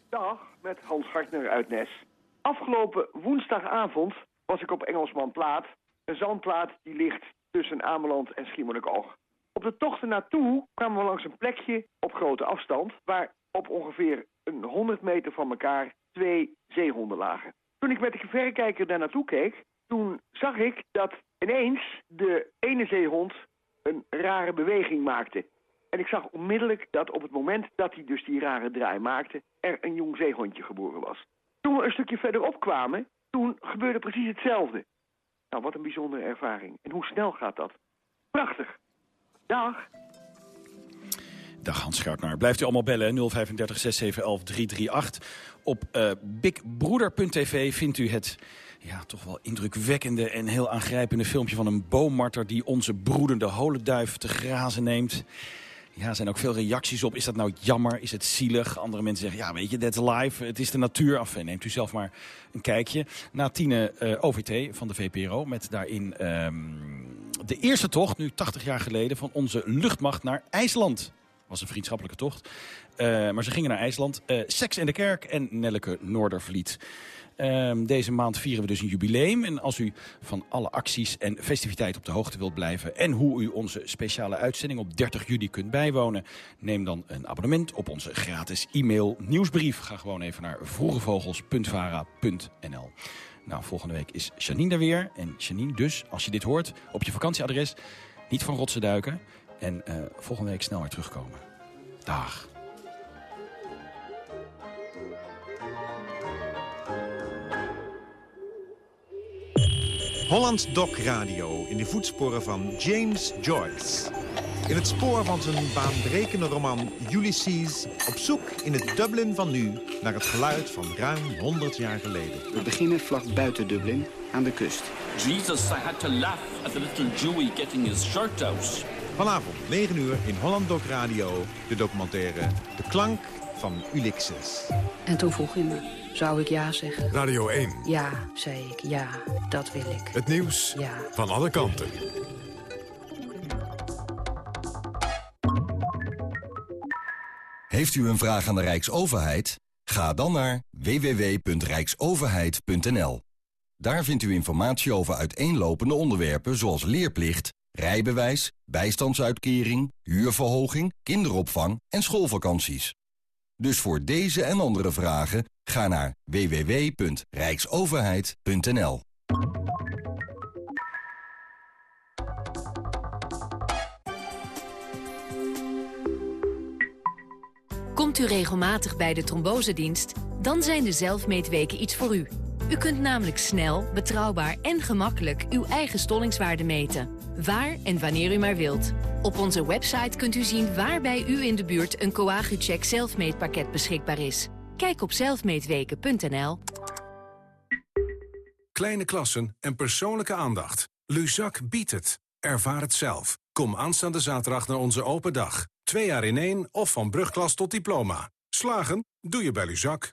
Speaker 19: Dag, met Hans Gartner uit Nes. Afgelopen woensdagavond was ik op Engelsman Plaat. Een zandplaat die ligt tussen Ameland en Schiermonnikoog. Op de tochten naartoe kwamen we langs een plekje op grote afstand... waar op ongeveer een 100 meter van elkaar twee zeehonden lagen. Toen ik met de verrekijker daar naartoe keek... toen zag ik dat ineens de ene zeehond een rare beweging maakte. En ik zag onmiddellijk dat op het moment dat hij dus die rare draai maakte... er een jong zeehondje geboren was. Toen we een stukje verderop kwamen, toen gebeurde precies hetzelfde. Nou, wat een bijzondere ervaring. En hoe snel gaat dat? Prachtig. Dag.
Speaker 2: Dag Hans Gartner. Blijft u allemaal bellen, 035 6711 338. Op eh, bigbroeder.tv vindt u het ja, toch wel indrukwekkende en heel aangrijpende filmpje van een boommarter... die onze broedende holenduif te grazen neemt. Ja, er zijn ook veel reacties op. Is dat nou jammer? Is het zielig? Andere mensen zeggen, ja, weet je, that's life. Het is de natuur. Af, eh, neemt u zelf maar een kijkje. Na eh, OVT van de VPRO met daarin ehm, de eerste tocht, nu 80 jaar geleden... van onze luchtmacht naar IJsland was een vriendschappelijke tocht. Eh, maar ze gingen naar IJsland. Eh, Seks in de Kerk en Nelleke Noordervliet. Ehm, deze maand vieren we dus een jubileum. En als u van alle acties en festiviteiten op de hoogte wilt blijven... en hoe u onze speciale uitzending op 30 juli kunt bijwonen... neem dan een abonnement op onze gratis e-mail nieuwsbrief. Ga gewoon even naar vroegevogels.vara.nl. Nou, volgende week is Janine er weer. En Janine, dus, als je dit hoort, op je vakantieadres... niet van rotsen duiken... En eh, volgende week snel weer terugkomen. Dag.
Speaker 20: Hollands Doc Radio in de voetsporen van James Joyce. In het spoor van zijn baanbrekende roman Ulysses... op zoek in het Dublin van nu naar het geluid van ruim 100 jaar geleden.
Speaker 21: We beginnen vlak buiten Dublin, aan de kust.
Speaker 22: Jesus, I had to laugh at the little Jewy getting his shirt out.
Speaker 20: Vanavond 9 uur in Holland Doc Radio... de documentaire De Klank van Ulysses.
Speaker 23: En toen vroeg hij me, zou ik ja zeggen?
Speaker 24: Radio 1.
Speaker 23: Ja, zei ik, ja, dat wil ik.
Speaker 24: Het nieuws
Speaker 23: Ja.
Speaker 24: van alle kanten.
Speaker 25: Heeft u een vraag aan de Rijksoverheid? Ga dan naar www.rijksoverheid.nl. Daar vindt u informatie over uiteenlopende onderwerpen zoals leerplicht, rijbewijs, bijstandsuitkering, huurverhoging, kinderopvang en schoolvakanties. Dus voor deze en andere vragen ga naar www.rijksoverheid.nl.
Speaker 26: Komt u regelmatig bij de trombosedienst? Dan zijn de zelfmeetweken iets voor u. U kunt namelijk snel, betrouwbaar en gemakkelijk uw eigen stollingswaarde meten. Waar en wanneer u maar wilt. Op onze website kunt u zien waar bij u in de buurt een Coagucheck zelfmeetpakket beschikbaar is. Kijk op zelfmeetweken.nl.
Speaker 27: kleine klassen en persoonlijke aandacht. Luzak biedt het. Ervaar het zelf. Kom aanstaande zaterdag naar onze open dag. Twee jaar in één of van brugklas tot diploma. Slagen? Doe je bij Luzak.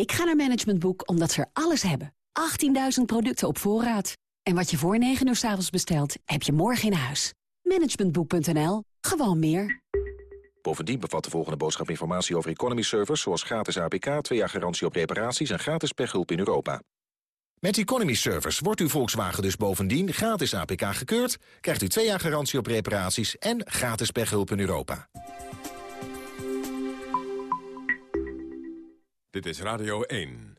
Speaker 28: Ik ga naar Management Boek omdat ze er alles hebben. 18.000 producten op voorraad. En wat je voor 9 uur s avonds bestelt, heb je morgen in huis. Managementboek.nl. Gewoon meer.
Speaker 29: Bovendien bevat de volgende boodschap informatie over economy servers... zoals gratis APK, 2 jaar garantie op reparaties en gratis pechhulp in Europa. Met Economy Servers wordt uw Volkswagen dus bovendien gratis APK gekeurd... krijgt u 2 jaar garantie op reparaties en gratis pechhulp in Europa.
Speaker 30: Dit is Radio 1.